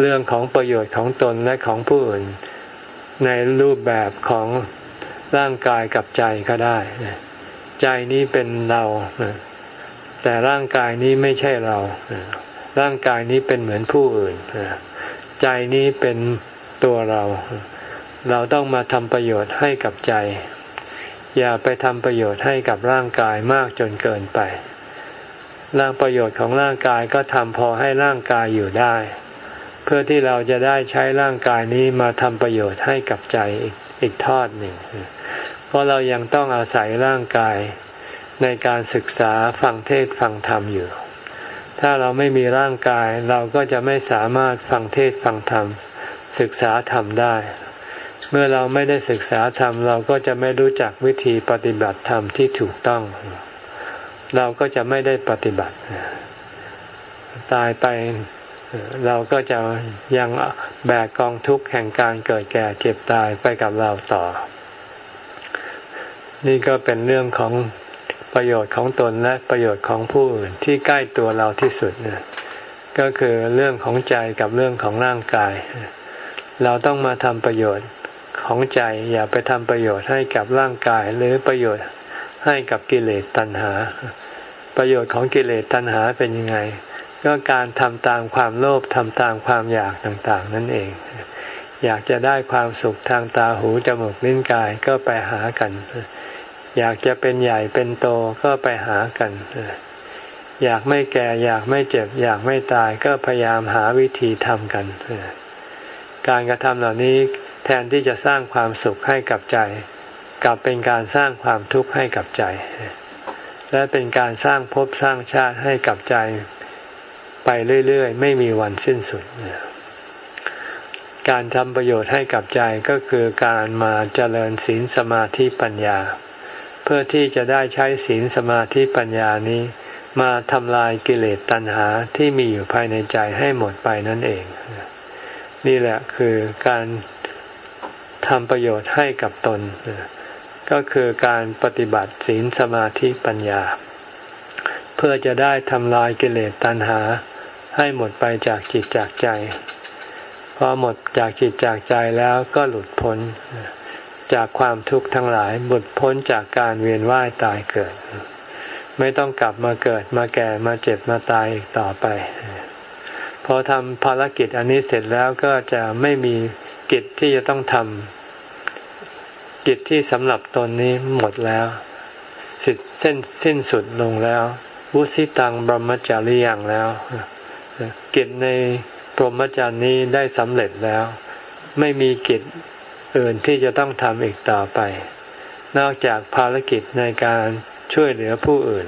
Speaker 1: เรื่องของประโยชน์ของตนและของผู้อื่น ในรูปแบบของร่างกายกับใจก็ได้ ใจนี้เป็นเรา แต่ร่างกายนี้ไม่ใช่เรา ร่างกายนี้เป็นเหมือนผู้อื่น ใจนี้เป็นตัวเรา เราต้องมาทำประโยชน์ให้กับใจ อย่าไปทำประโยชน์ให้กับร่างกายมากจนเกินไป ร่างประโยชน์ของร่างกายก็ทำพอให้ร่างกายอยู่ได้ เพื่อที่เราจะได้ใช้ร่างกายนี้มาทำประโยชน์ให้กับใจอีกอีกทอดหนึ่ง เพราะเรายังต้องอาศัยร่างกายในการศึกษาฟังเทศฟังธรรมอยู่ ถ้าเราไม่มีร่างกายเราก็จะไม่สามารถฟังเทศฟังธรรมศึกษาธรรมได้ เมื่อเราไม่ได้ศึกษาธรรม เราก็จะไม่รู้จักวิธีปฏิบัติธรรมที่ถูกต้อง เราก็จะไม่ได้ปฏิบัติ ตายไปเราก็จะยังแบกกองทุกข์แห่งการเกิดแก่เจ็บตายไปกับเราต่อ นี่ก็เป็นเรื่องของประโยชน์ของตนและประโยชน์ของผู้อื่นที่ใกล้ตัวเราที่สุดก็คือเรื่องของใจกับเรื่องของร่างกาย เราต้องมาทำประโยชน์ ของใจ อย่าไปทำประโยชน์ให้กับร่างกายหรือประโยชน์ให้กับกิเลสตัณหา ประโยชน์ของกิเลสตัณหาเป็นยังไง ก็การทำตามความโลภทำตามความอยากต่างๆ นั่นเอง อยากจะได้ความสุขทางตาหูจมูกลิ้นกายก็ไปหากัน อยากจะเป็นใหญ่เป็นโตก็ไปหากันอยากไม่แก่อยากไม่เจ็บ อยากไม่ตายก็พยายามหาวิธีทำกัน การกระทำเหล่านี้ แทนที่จะสร้างความสุขให้กับใจ กลับเป็นการสร้างความทุกข์ให้กับใจ และเป็นการสร้างภพสร้างชาติให้กับใจไปเรื่อยๆ ไม่มีวันสิ้นสุด การทำประโยชน์ให้กับใจก็คือการมาเจริญศีลสมาธิปัญญา เพื่อที่จะได้ใช้ศีลสมาธิปัญญานี้ มาทำลายกิเลสตัณหาที่มีอยู่ภายในใจให้หมดไปนั่นเอง นี่แหละคือการ ทำประโยชน์ให้กับตน ก็คือการปฏิบัติศีลสมาธิปัญญา เพื่อจะได้ทำลายกิเลสตัณหา ให้หมดไปจากจิตจากใจ พอหมดจากจิตจากใจแล้วก็หลุดพ้นจากความทุกข์ทั้งหลายหลุดพ้นจากการเวียนว่ายตายเกิด ไม่ต้องกลับมาเกิดมาแก่มาเจ็บมาตายอีกต่อไป พอทำภารกิจอันนี้เสร็จแล้วก็จะไม่มี กิจที่จะต้องทำกิจที่สำหรับตนนี้หมดแล้วสิเส้นสิ้นสุดลงแล้ววุสิตังบรมจารีอย่างแล้ว กิจในพรหมจรรย์นี้ได้สำเร็จแล้ว ไม่มีกิจอื่นที่จะต้องทำอีกต่อไป นอกจากภารกิจในการช่วยเหลือผู้อื่น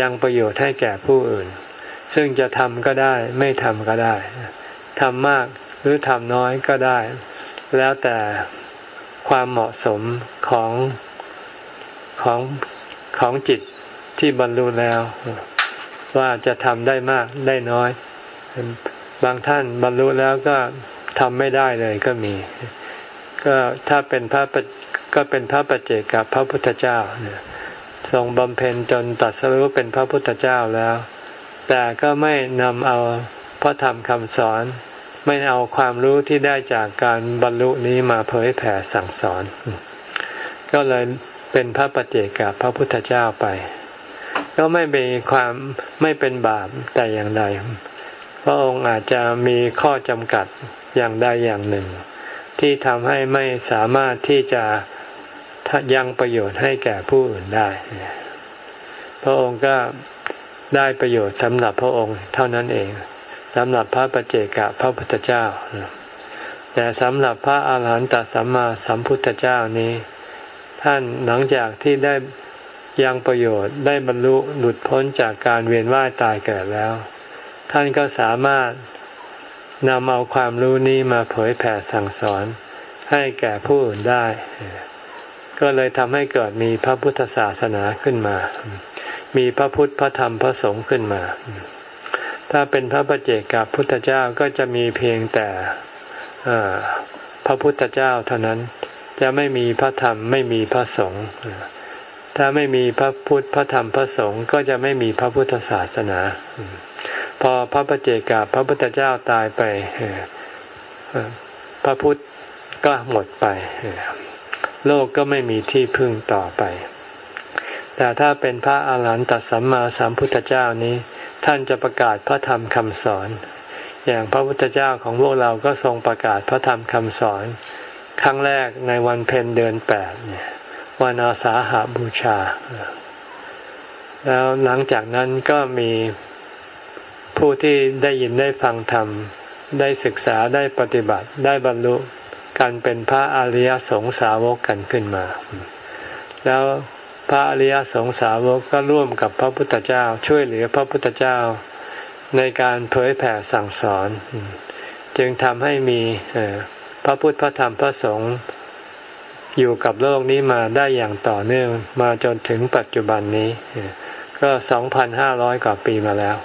Speaker 1: ยังประโยชน์ให้แก่ผู้อื่น ซึ่งจะทำก็ได้ไม่ทำก็ได้ทำมาก รือทำน้อยก็ได้ แล้วแต่ความเหมาะสมของของของจิตที่บรรลุแล้ว ว่าจะทำได้มากได้น้อย บางท่านบรรลุแล้วก็ทำไม่ได้เลยก็มี ก็ถ้าเป็นพระก็เป็นพระปัจเจกับพระพุทธเจ้าทรงบำเพ็ญจนตัดสรู้เป็นพระพุทธเจ้าแล้ว แต่ก็ไม่นำเอาพระธรรมคำสอน ไม่เอาความรู้ที่ได้จากการบรรลุนี้มาเผยแผ่สั่งสอน ก็เลยเป็นพระปัจเจกับพระพุทธเจ้าไป ก็ไม่เป็นความไม่เป็นบาปแต่อย่างใดพระองค์อาจจะมีข้อจำกัดอย่างใดอย่างหนึ่ง ที่ทำให้ไม่สามารถที่จะยังประโยชน์ให้แก่ผู้อื่นได้ พระองค์ก็ได้ประโยชน์สำหรับพระองค์เท่านั้นเอง สำหรับพระปเจกพระพุทธเจ้า แต่สำหรับพระอาหารหันตสัมมาสัมพุทธเจ้านี้ ท่านหลังจากที่ได้ยังประโยชน์ได้บรรลุหลุดพ้นจากการเวียนว่ายตายเกิดแล้ว ท่านก็สามารถนำเอาความรู้นี้มาเผยแผ่สั่งสอนให้แก่ผู้อื่นได้ ก็เลยทำให้เกิดมีพระพุทธศาสนาขึ้นมา มีพระพุทธพระธรรมพระสงฆ์ขึ้นมา ถ้าเป็นพระปเจกับพุทธเจ้าก็จะมีเพียงแต่พระพุทธเจ้าเท่านั้นจะไม่มีพระธรรมไม่มีพระสงฆ์ถ้าไม่มีพระพุทธพระธรรมพระสงฆ์ก็จะไม่มีพระพุทธศาสนา พอพระปเจกับพระพุทธเจ้าตายไปพระพุทธก็หมดไป โลกก็ไม่มีที่พึ่งต่อไป แต่ถ้าเป็นพระอาหารหันตสัมมาสัมพุทธเจ้านี้ ท่านจะประกาศพระธรรมคำสอน อย่างพระพุทธเจ้าของพวกเราก็ทรงประกาศพระธรรมคำสอน ครั้งแรกในวันเพ็ญเดือนแปดวันอาสาหาบูชา แล้วหลังจากนั้นก็มีผู้ที่ได้ยินได้ฟังธรรม ได้ศึกษาได้ปฏิบัติได้บรรลุกันเป็นพระอริยสงสาวกกันขึ้นมา แล้ว พระอริยสงสาวกก็ร่วมกับพระพุทธเจ้าช่วยเหลือพระพุทธเจ้า ในการเผยแผ่สั่งสอน จึงทำให้มีพระพุทธพระธรรมพระสงฆ์อยู่กับโลกนี้มาได้อย่างต่อเนื่องมาจนถึงปัจจุบันนี้ ก็สองพันห้าร้อยกว่าปีมาแล้ว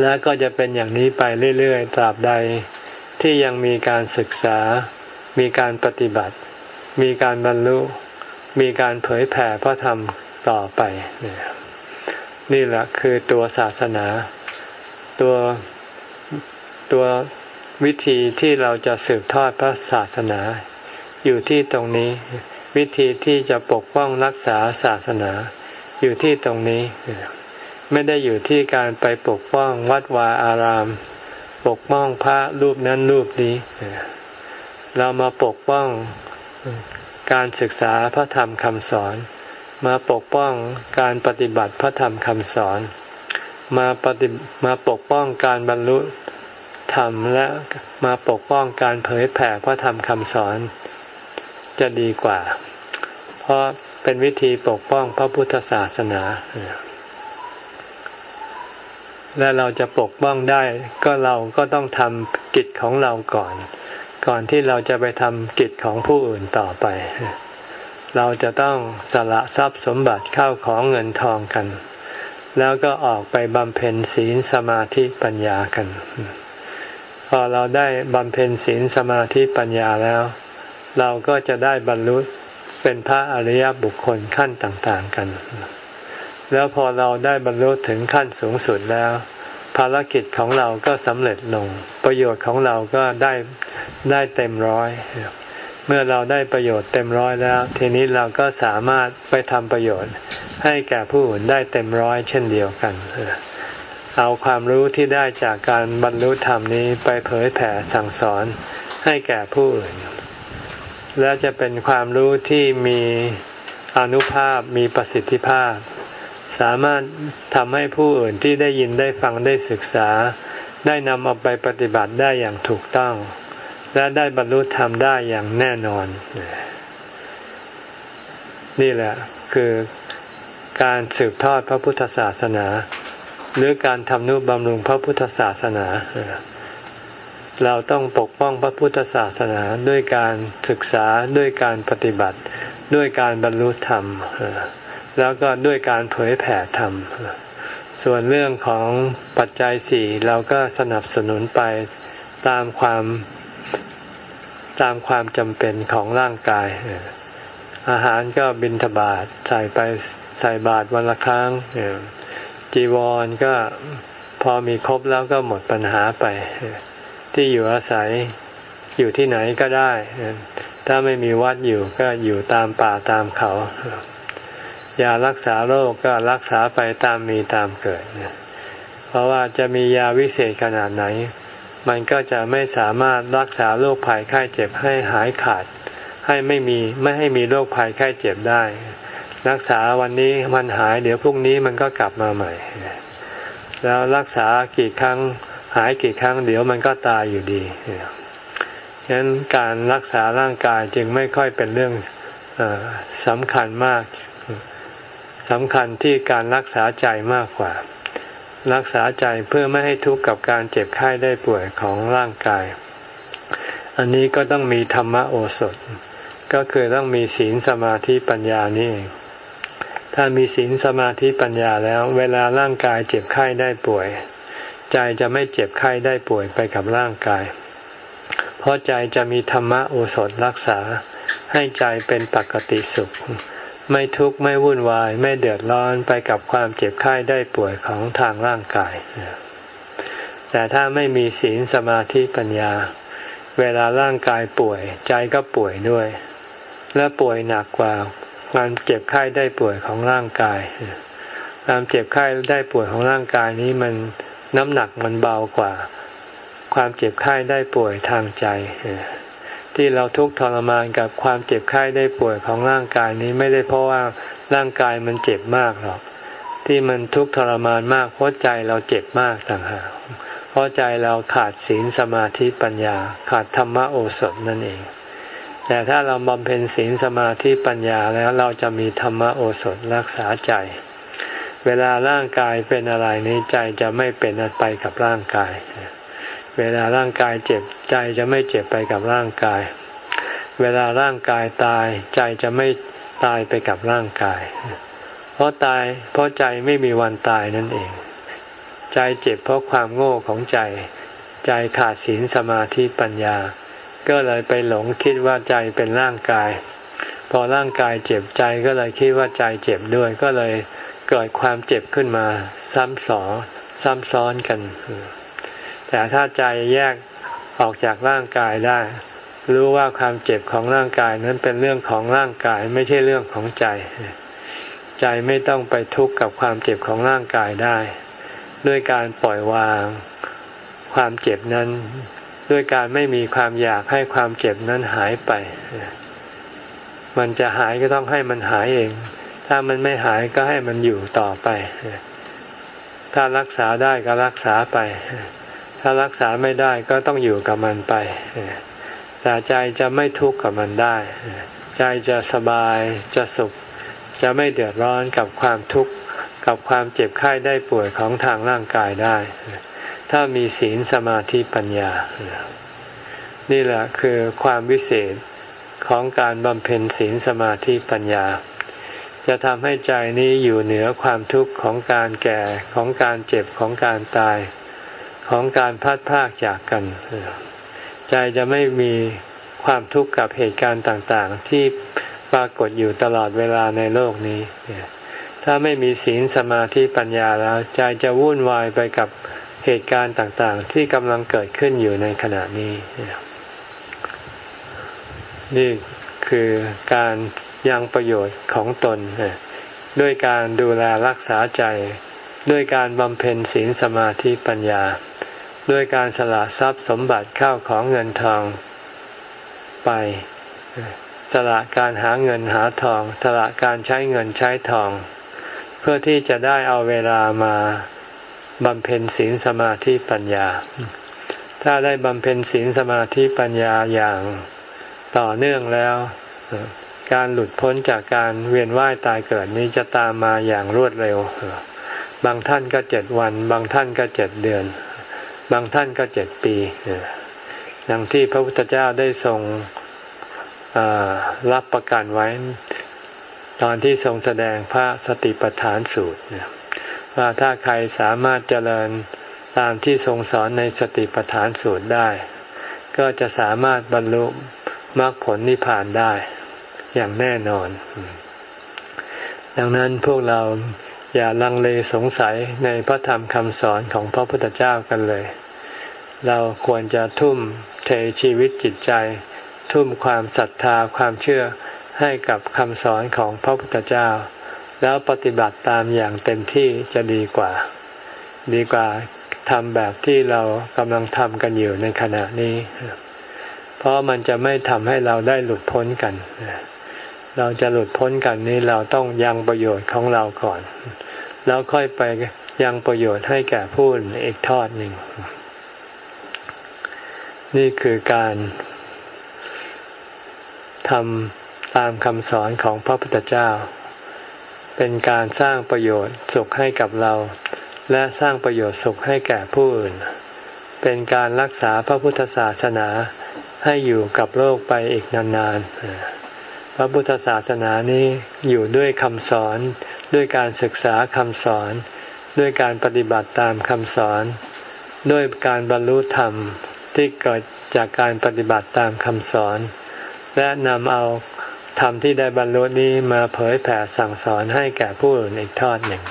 Speaker 1: และก็จะเป็นอย่างนี้ไปเรื่อยๆ ตราบใดที่ยังมีการศึกษา มีการปฏิบัติ มีการบรรลุ มีการเผยแผ่พระธรรมต่อไป นี่แหละคือตัวศาสนา ตัวตัววิธีที่เราจะสืบทอดพระศาสนา อยู่ที่ตรงนี้ วิธีที่จะปกป้องรักษาศาสนา อยู่ที่ตรงนี้ ไม่ได้อยู่ที่การไปปกป้องวัดวาอาราม ปกป้องพระรูปนั้นรูปนี้ เรามาปกป้อง การศึกษาพระธรรมคำสอน มาปกป้องการปฏิบัติพระธรรมคำสอน มาปฏิมาปกป้องการบรรลุธรรมและมาปกป้องการเผยแผ่พระธรรมคำสอน จะดีกว่า เพราะเป็นวิธีปกป้องพระพุทธศาสนา และเราจะปกป้องได้ก็เราก็ต้องทำกิจของเราก่อน ก่อนที่เราจะไปทำกิจของผู้อื่นต่อไป เราจะต้องสละทรัพย์สมบัติเข้าของเงินทองกัน แล้วก็ออกไปบำเพ็ญศีลสมาธิปัญญากัน พอเราได้บำเพ็ญศีลสมาธิปัญญาแล้ว เราก็จะได้บรรลุเป็นพระอริยบุคคลขั้นต่างๆกัน แล้วพอเราได้บรรลุถึงขั้นสูงสุดแล้ว ภารกิจของเราก็สำเร็จลง ประโยชน์ของเราก็ได้ได้เต็มร้อยเมื่อเราได้ประโยชน์เต็มร้อยแล้ว ทีนี้เราก็สามารถไปทำประโยชน์ ให้แก่ผู้อื่นได้เต็มร้อยเช่นเดียวกัน เอาความรู้ที่ได้จากการบรรลุธรรมนี้ไปเผยแผ่สั่งสอนให้แก่ผู้อื่น และจะเป็นความรู้ที่มีอนุภาพมีประสิทธิภาพ สามารถทำให้ผู้อื่นที่ได้ยินได้ฟังได้ศึกษา ได้นำเอาไปปฏิบัติได้อย่างถูกต้อง และได้บรรลุธรรมได้อย่างแน่นอน นี่แหละคือการสืบทอดพระพุทธศาสนา หรือการทำนุบำรุงพระพุทธศาสนา เราต้องปกป้องพระพุทธศาสนาด้วยการศึกษาด้วยการปฏิบัติ ด้วยการบรรลุธรรม แล้วก็ด้วยการเผยแผ่ธรรม ส่วนเรื่องของปัจจัยสี่เราก็สนับสนุนไปตามความตามความจำเป็นของร่างกาย อาหารก็บินทบาทใส่ไปใส่บาทวันละครั้งจีวรก็พอมีครบแล้วก็หมดปัญหาไป ที่อยู่อาศัยอยู่ที่ไหนก็ได้ ถ้าไม่มีวัดอยู่ก็อยู่ตามป่าตามเขา ยารักษาโรคก็รักษาไปตามมีตามเกิด เพราะว่าจะมียาวิเศษขนาดไหน มันก็จะไม่สามารถรักษาโรคภัยไข้เจ็บให้หายขาด ให้ไม่มีไม่ให้มีโรคภัยไข้เจ็บได้ รักษาวันนี้มันหายเดี๋ยวพรุ่งนี้มันก็กลับมาใหม่ แล้วรักษากี่ครั้งหายกี่ครั้งเดี๋ยวมันก็ตายอยู่ดีฉะนั้นการรักษาร่างกายจึงไม่ค่อยเป็นเรื่องอสำคัญมาก สำคัญที่การรักษาใจมากกว่า รักษาใจเพื่อไม่ให้ทุกข์กับการเจ็บไข้ได้ป่วยของร่างกาย อันนี้ก็ต้องมีธรรมโอสถ ก็คือต้องมีศีลสมาธิปัญญานี่เองถ้ามีศีลสมาธิปัญญาแล้ว เวลาร่างกายเจ็บไข้ได้ป่วย ใจจะไม่เจ็บไข้ได้ป่วยไปกับร่างกาย เพราะใจจะมีธรรมโอสถรักษาให้ใจเป็นปกติสุข ไม่ทุกข์ไม่วุ่นวาย ไม่เดือดร้อนไปกับความเจ็บไข้ได้ป่วยของทางร่างกาย แต่ถ้าไม่มีศีลสมาธิปัญญา เวลาร่างกายป่วย ใจก็ป่วยด้วย และป่วยหนักกว่าความเจ็บไข้ได้ป่วยของร่างกายความเจ็บไข้ได้ป่วยของร่างกายนี้มันน้ำหนักมันเบากว่า ความเจ็บไข้ได้ป่วยทางใจ ที่เราทุกข์ทรมานกับความเจ็บไข้ได้ป่วยของร่างกายนี้ไม่ได้เพราะว่าร่างกายมันเจ็บมากหรอก ที่มันทุกข์ทรมานมากเพราะใจเราเจ็บมากต่างหากเพราะใจเราขาดศีลสมาธิปัญญา ขาดธรรมโอสถนั่นเอง แต่ถ้าเราบำเพ็ญศีลสมาธิปัญญาแล้วเราจะมีธรรมโอสถรักษาใจ เวลาร่างกายเป็นอะไรนี้ใจจะไม่เป็นไปกับร่างกาย เวลาร่างกายเจ็บใจจะไม่เจ็บไปกับร่างกาย เวลาร่างกายตายใจจะไม่ตายไปกับร่างกาย เพราะตายเพราะใจไม่มีวันตายนั่นเอง ใจเจ็บเพราะความโง่ของใจ ใจขาดศีลสมาธิปัญญา ก็เลยไปหลงคิดว่าใจเป็นร่างกาย พอร่างกายเจ็บใจก็เลยคิดว่าใจเจ็บด้วยก็เลยเกิดความเจ็บขึ้นมาซ้ำสองซ้ำซ้อนกัน แต่ถ้าใจแยกออกจากร่างกายได้ รู้ว่าความเจ็บของร่างกายนั้นเป็นเรื่องของร่างกายไม่ใช่เรื่องของใจ ใจไม่ต้องไปทุกข์กับความเจ็บของร่างกายได้ ด้วยการปล่อยวางความเจ็บนั้น ด้วยการไม่มีความอยากให้ความเจ็บนั้นหายไป มันจะหายก็ต้องให้มันหายเอง ถ้ามันไม่หายก็ให้มันอยู่ต่อไป ถ้ารักษาได้ก็รักษาไป ถ้ารักษาไม่ได้ก็ต้องอยู่กับมันไป แต่ใจจะไม่ทุกข์กับมันได้ ใจจะสบายจะสุข จะไม่เดือดร้อนกับความทุกข์กับความเจ็บไข้ได้ป่วยของทางร่างกายได้ ถ้ามีศีลสมาธิปัญญา นี่แหละคือความวิเศษของการบำเพ็ญศีลสมาธิปัญญา จะทำให้ใจนี้อยู่เหนือความทุกข์ของการแก่ของการเจ็บของการตาย ของการพัดพากจากกัน ใจจะไม่มีความทุกข์กับเหตุการณ์ต่างๆ ที่ปรากฏอยู่ตลอดเวลาในโลกนี้ ถ้าไม่มีศีลสมาธิปัญญาแล้ว ใจจะวุ่นวายไปกับเหตุการณ์ต่างๆ ที่กำลังเกิดขึ้นอยู่ในขณะนี้ นี่คือการยังประโยชน์ของตน ด้วยการดูแลรักษาใจ ด้วยการบำเพ็ญศีลสมาธิปัญญา ด้วยการสละทรัพย์สมบัติเข้าของเงินทองไป สละการหาเงินหาทอง สละการใช้เงินใช้ทอง เพื่อที่จะได้เอาเวลามาบำเพ็ญศีลสมาธิปัญญา ถ้าได้บำเพ็ญศีลสมาธิปัญญาอย่างต่อเนื่องแล้ว การหลุดพ้นจากการเวียนว่ายตายเกิดนี้จะตามมาอย่างรวดเร็ว บางท่านก็เจ็ดวัน บางท่านก็เจ็ดเดือน บางท่านก็เจ็ดปีอย่างที่พระพุทธเจ้าได้ทรงรับประกันไว้ ตอนที่ทรงแสดงพระสติปัฏฐานสูตรว่าถ้าใครสามารถเจริญตามที่ทรงสอนในสติปัฏฐานสูตรได้ ก็จะสามารถบรรลุมรรคผลนิพพานได้อย่างแน่นอน ดังนั้นพวกเรา อย่าลังเลสงสัยในพระธรรมคำสอนของพระพุทธเจ้ากันเลย เราควรจะทุ่มเทชีวิตจิตใจ ทุ่มความศรัทธาความเชื่อให้กับคำสอนของพระพุทธเจ้า แล้วปฏิบัติตามอย่างเต็มที่จะดีกว่า ดีกว่าทำแบบที่เรากำลังทำกันอยู่ในขณะนี้ เพราะมันจะไม่ทำให้เราได้หลุดพ้นกัน เราจะหลุดพ้นกันนี้เราต้องยังประโยชน์ของเราก่อน แล้วค่อยไปยังประโยชน์ให้แก่ผู้อื่นอีกทอดหนึ่ง นี่คือการทำตามคำสอนของพระพุทธเจ้า เป็นการสร้างประโยชน์สุขให้กับเรา และสร้างประโยชน์สุขให้แก่ผู้อื่น เป็นการรักษาพระพุทธศาสนาให้อยู่กับโลกไปอีกนานๆ พระพุทธศาสนานี้อยู่ด้วยคำสอน ด้วยการศึกษาคำสอน ด้วยการปฏิบัติตามคำสอน ด้วยการบรรลุธรรมที่เกิดจากการปฏิบัติตามคำสอน และนำเอาธรรมที่ได้บรรลุนี้มาเผยแผ่สั่งสอนให้แก่ผู้อื่นอีกทอดหนึ่ง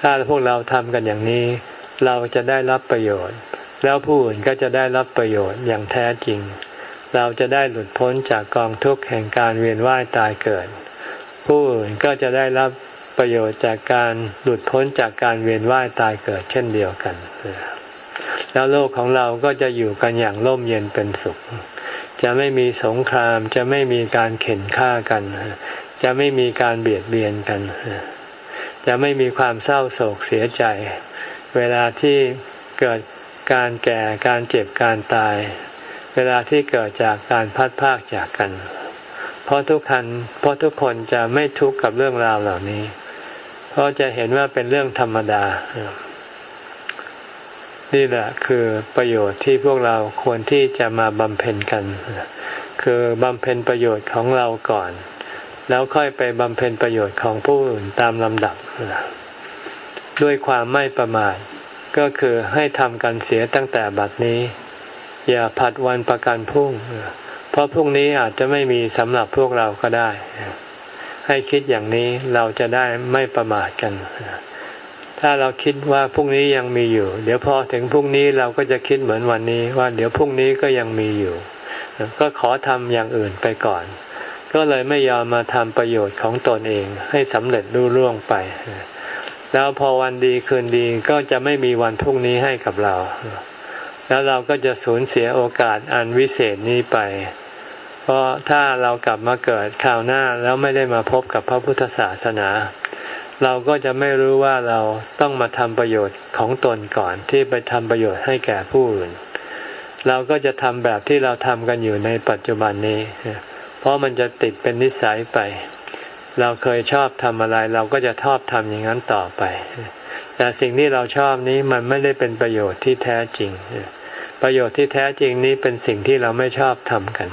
Speaker 1: ถ้าพวกเราทำกันอย่างนี้ เราจะได้รับประโยชน์ แล้วผู้อื่นก็จะได้รับประโยชน์อย่างแท้จริง เราจะได้หลุดพ้นจากกองทุกข์แห่งการเวียนว่ายตายเกิด ผู้อื่นก็จะได้รับประโยชน์จากการหลุดพ้นจากการเวียนว่ายตายเกิดเช่นเดียวกัน แล้วโลกของเราก็จะอยู่กันอย่างร่มเย็นเป็นสุข จะไม่มีสงครามจะไม่มีการเข็นฆ่ากัน จะไม่มีการเบียดเบียนกัน จะไม่มีความเศร้าโศกเสียใจ เวลาที่เกิดการแก่การเจ็บการตาย เวลาที่เกิดจากการพัดพากจากกัน เพราะทุกคนเพราะทุกคนจะไม่ทุกข์กับเรื่องราวเหล่านี้ เพราะจะเห็นว่าเป็นเรื่องธรรมดา นี่แหละคือประโยชน์ที่พวกเราควรที่จะมาบำเพ็ญกัน คือบำเพ็ญประโยชน์ของเราก่อน แล้วค่อยไปบำเพ็ญประโยชน์ของผู้อื่นตามลำดับ ด้วยความไม่ประมาทก็คือให้ทำกันเสียตั้งแต่บัดนี้ อย่าผัดวันประกันพรุ่ง เพราะพรุ่งนี้อาจจะไม่มีสำหรับพวกเราก็ได้ ให้คิดอย่างนี้เราจะได้ไม่ประมาทกัน ถ้าเราคิดว่าพรุ่งนี้ยังมีอยู่ เดี๋ยวพอถึงพรุ่งนี้เราก็จะคิดเหมือนวันนี้ว่าเดี๋ยวพรุ่งนี้ก็ยังมีอยู่ ก็ขอทำอย่างอื่นไปก่อน ก็เลยไม่ยอมมาทำประโยชน์ของตนเองให้สำเร็จรุ่ร่วงไปแล้วพอวันดีคืนดีก็จะไม่มีวันพรุ่งนี้ให้กับเรา แล้วเราก็จะสูญเสียโอกาสอันวิเศษนี้ไป เพราะถ้าเรากลับมาเกิดคราวหน้าแล้วไม่ได้มาพบกับพระพุทธศาสนา เราก็จะไม่รู้ว่าเราต้องมาทำประโยชน์ของตนก่อนที่ไปทำประโยชน์ให้แก่ผู้อื่น เราก็จะทำแบบที่เราทำกันอยู่ในปัจจุบันนี้ เพราะมันจะติดเป็นนิสัยไป เราเคยชอบทำอะไร เราก็จะชอบทำอย่างนั้นต่อไปแต่สิ่งที่เราชอบนี้มันไม่ได้เป็นประโยชน์ที่แท้จริง ประโยชน์ที่แท้จริงนี้เป็นสิ่งที่เราไม่ชอบทำกัน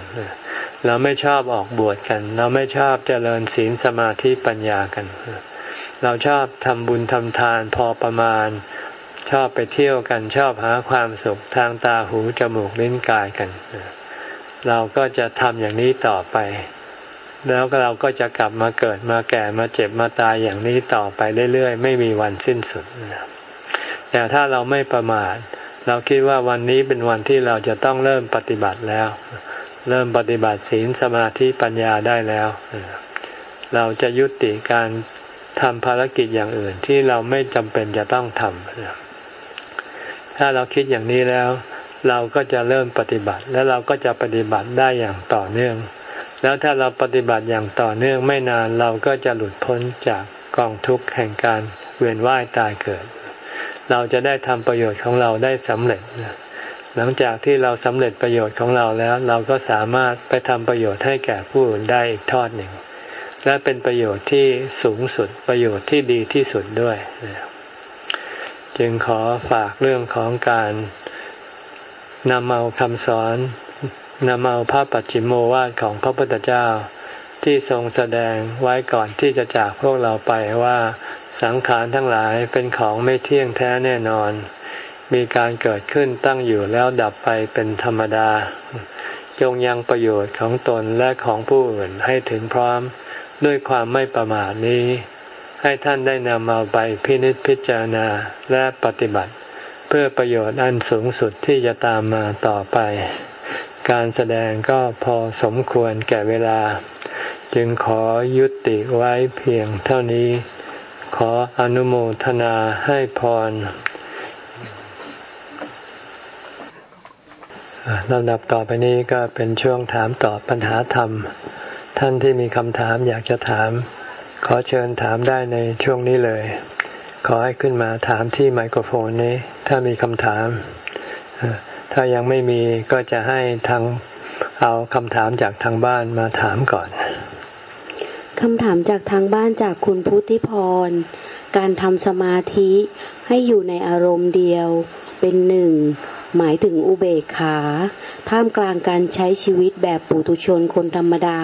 Speaker 1: เราไม่ชอบออกบวชกัน เราไม่ชอบเจริญศีลสมาธิปัญญากัน เราชอบทำบุญทำทานพอประมาณ ชอบไปเที่ยวกันชอบหาความสุขทางตาหูจมูกลิ้นกายกัน เราก็จะทำอย่างนี้ต่อไป แล้วเราก็จะกลับมาเกิดมาแก่มาเจ็บมาตายอย่างนี้ต่อไปเรื่อยๆ ไม่มีวันสิ้นสุดแต่ถ้าเราไม่ประมาท เราคิดว่าวันนี้เป็นวันที่เราจะต้องเริ่มปฏิบัติแล้ว เริ่มปฏิบัติศีลสมาธิปัญญาได้แล้ว เราจะยุติการทำภารกิจอย่างอื่นที่เราไม่จำเป็นจะต้องทำถ้าเราคิดอย่างนี้แล้ว เราก็จะเริ่มปฏิบัติ แล้วเราก็จะปฏิบัติได้อย่างต่อเนื่อง แล้วถ้าเราปฏิบัติอย่างต่อเนื่องไม่นานเราก็จะหลุดพ้นจากกองทุกข์แห่งการเวียนว่ายตายเกิด เราจะได้ทำประโยชน์ของเราได้สำเร็จ หลังจากที่เราสำเร็จประโยชน์ของเราแล้ว เราก็สามารถไปทำประโยชน์ให้แก่ผู้อื่นได้อีกทอดหนึ่ง และเป็นประโยชน์ที่สูงสุดประโยชน์ที่ดีที่สุดด้วย จึงขอฝากเรื่องของการนำเอาคำสอนนำเอาพระปัจฉิมโมวาทของพระพุทธเจ้าที่ทรงแสดงไว้ก่อนที่จะจากพวกเราไปว่า สังขารทั้งหลายเป็นของไม่เที่ยงแท้แน่นอน มีการเกิดขึ้นตั้งอยู่แล้วดับไปเป็นธรรมดา จงยังประโยชน์ของตนและของผู้อื่นให้ถึงพร้อมด้วยความไม่ประมาทนี้ ให้ท่านได้นำเอาไปพินิจพิจารณาและปฏิบัติ เพื่อประโยชน์อันสูงสุดที่จะตามมาต่อไป การแสดงก็พอสมควรแก่เวลา จึงขอยุติไว้เพียงเท่านี้ ขออนุโมทนาให้พรลำดับต่อไปนี้ก็เป็นช่วงถามตอบปัญหาธรรม ท่านที่มีคำถามอยากจะถาม ขอเชิญถามได้ในช่วงนี้เลย ขอให้ขึ้นมาถามที่ไมโครโฟนนี้ ถ้ามีคำถาม ถ้ายังไม่มีก็จะให้ทางเอาคำถามจากทางบ้านมาถามก่อน
Speaker 2: คำถามจากทางบ้านจากคุณพุทธิพร การทำสมาธิให้อยู่ในอารมณ์เดียวเป็นหนึ่ง หมายถึงอุเบกขา ท่ามกลางการใช้ชีวิตแบบปุถุชนคนธรรมดา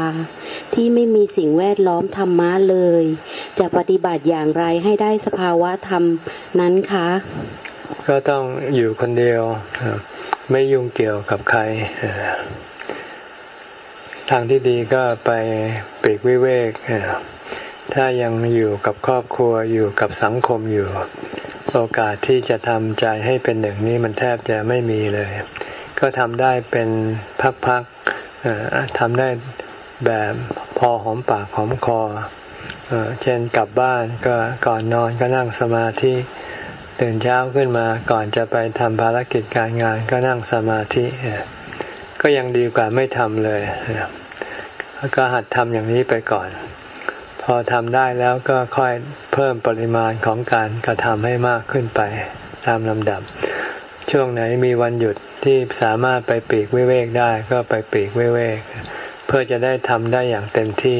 Speaker 2: ที่ไม่มีสิ่งแวดล้อมธรรมะเลย จะปฏิบัติอย่างไรให้ได้สภาวะธรรมนั้นคะ
Speaker 1: ก็ต้องอยู่คนเดียว ไม่ยุ่งเกี่ยวกับใคร ทางที่ดีก็ไปปีกวิเวก ถ้ายังอยู่กับครอบครัวอยู่กับสังคมอยู่ โอกาสที่จะทำใจให้เป็นหนึ่งนี้มันแทบจะไม่มีเลย ก็ทำได้เป็นพักๆทำได้แบบพอหอมปากหอมคอ เช่นกลับบ้านก็ก่อนนอนก็นั่งสมาธิตื่นเช้าขึ้นมาก่อนจะไปทำภารกิจการงานก็นั่งสมาธิก็ยังดีกว่าไม่ทำเลย ก็หัดทำอย่างนี้ไปก่อน พอทำได้แล้วก็ค่อยเพิ่มปริมาณของการกระทำให้มากขึ้นไปตามลำดับ ช่วงไหนมีวันหยุดที่สามารถไปปีกวิเวกได้ก็ไปปีกวิเวก เพื่อจะได้ทำได้อย่างเต็มที่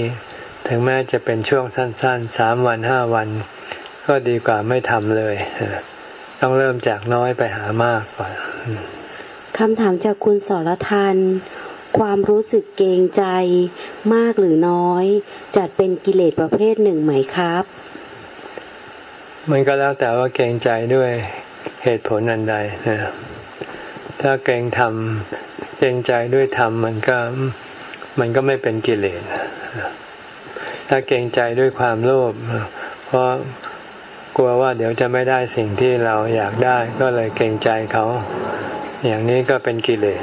Speaker 1: ถึงแม้จะเป็นช่วงสั้นๆสามวันห้าวัน ก็ดีกว่าไม่ทำเลย ต้องเริ่มจากน้อยไปหามากก่อน
Speaker 2: คำถามจากคุณสรทัน ความรู้สึกเกรงใจ มากหรือน้อย จัดเป็นกิเลสประเภทหนึ่งไหมครับ
Speaker 1: มันก็แล้วแต่ว่าเกรงใจด้วยเหตุผลอันใดนะถ้าเกรงทำเกรงใจด้วยธรรมมันก็มันก็ไม่เป็นกิเลสถ้าเกรงใจด้วยความโลภเพราะกลัวว่าเดี๋ยวจะไม่ได้สิ่งที่เราอยากได้ ก็เลยเกรงใจเขา อย่างนี้ก็เป็นกิเลส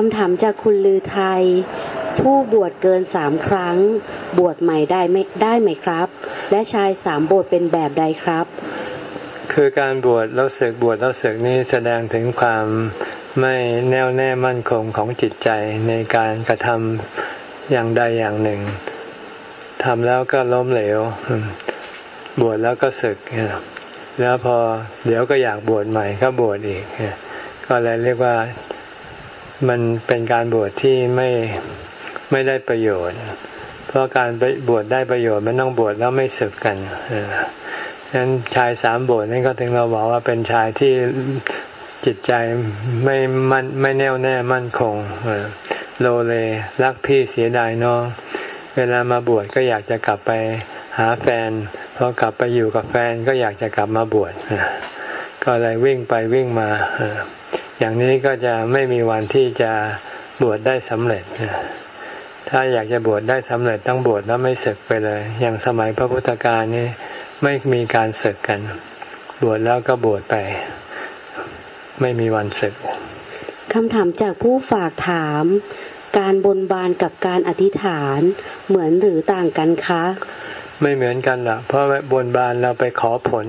Speaker 2: คำถามจากคุณลือไทย ผู้บวชเกินสามครั้ง บวชใหม่ได้ไม่ได้ไหมครับ และชายสามบทเป็นแบบใดครับ
Speaker 1: คือการบวชแล้วเสกบวชแล้วเสกนี้แสดงถึงความไม่แน่วแน่มั่นคงของจิตใจในการกระทำอย่างใดอย่างหนึ่งทำแล้วก็ล้มเหลว บวชแล้วก็ศึก แล้วพอเดี๋ยวก็อยากบวชใหม่ก็บวชอีก ก็เลยเรียกว่า มันเป็นการบวชที่ไม่ไม่ได้ประโยชน์ เพราะการไปบวชได้ประโยชน์มันต้องบวชแล้วไม่สึกกันฉะนั้นชายสามบวชนี่ก็ถึงเราบอกว่าเป็นชายที่จิตใจไม่มันไม่แน่วแน่มั่นคงโลเลรักพี่เสียดายน้อง เวลามาบวชก็อยากจะกลับไปหาแฟนพอกลับไปอยู่กับแฟนก็อยากจะกลับมาบวชก็เลยวิ่งไปวิ่งมา อย่างนี้ก็จะไม่มีวันที่จะบวชได้สำเร็จ ถ้าอยากจะบวชได้สำเร็จต้องบวชแล้วไม่ศึกไปเลย อย่างสมัยพระพุทธการนี่ไม่มีการศึกกัน บวชแล้วก็บวชไป ไม่มีวันศึก
Speaker 2: คำถามจากผู้ฝากถาม การบนบานกับการอธิษฐานเหมือนหรือต่างกันคะ
Speaker 1: ไม่เหมือนกันหรอกเพราะบนบานเราไปขอผล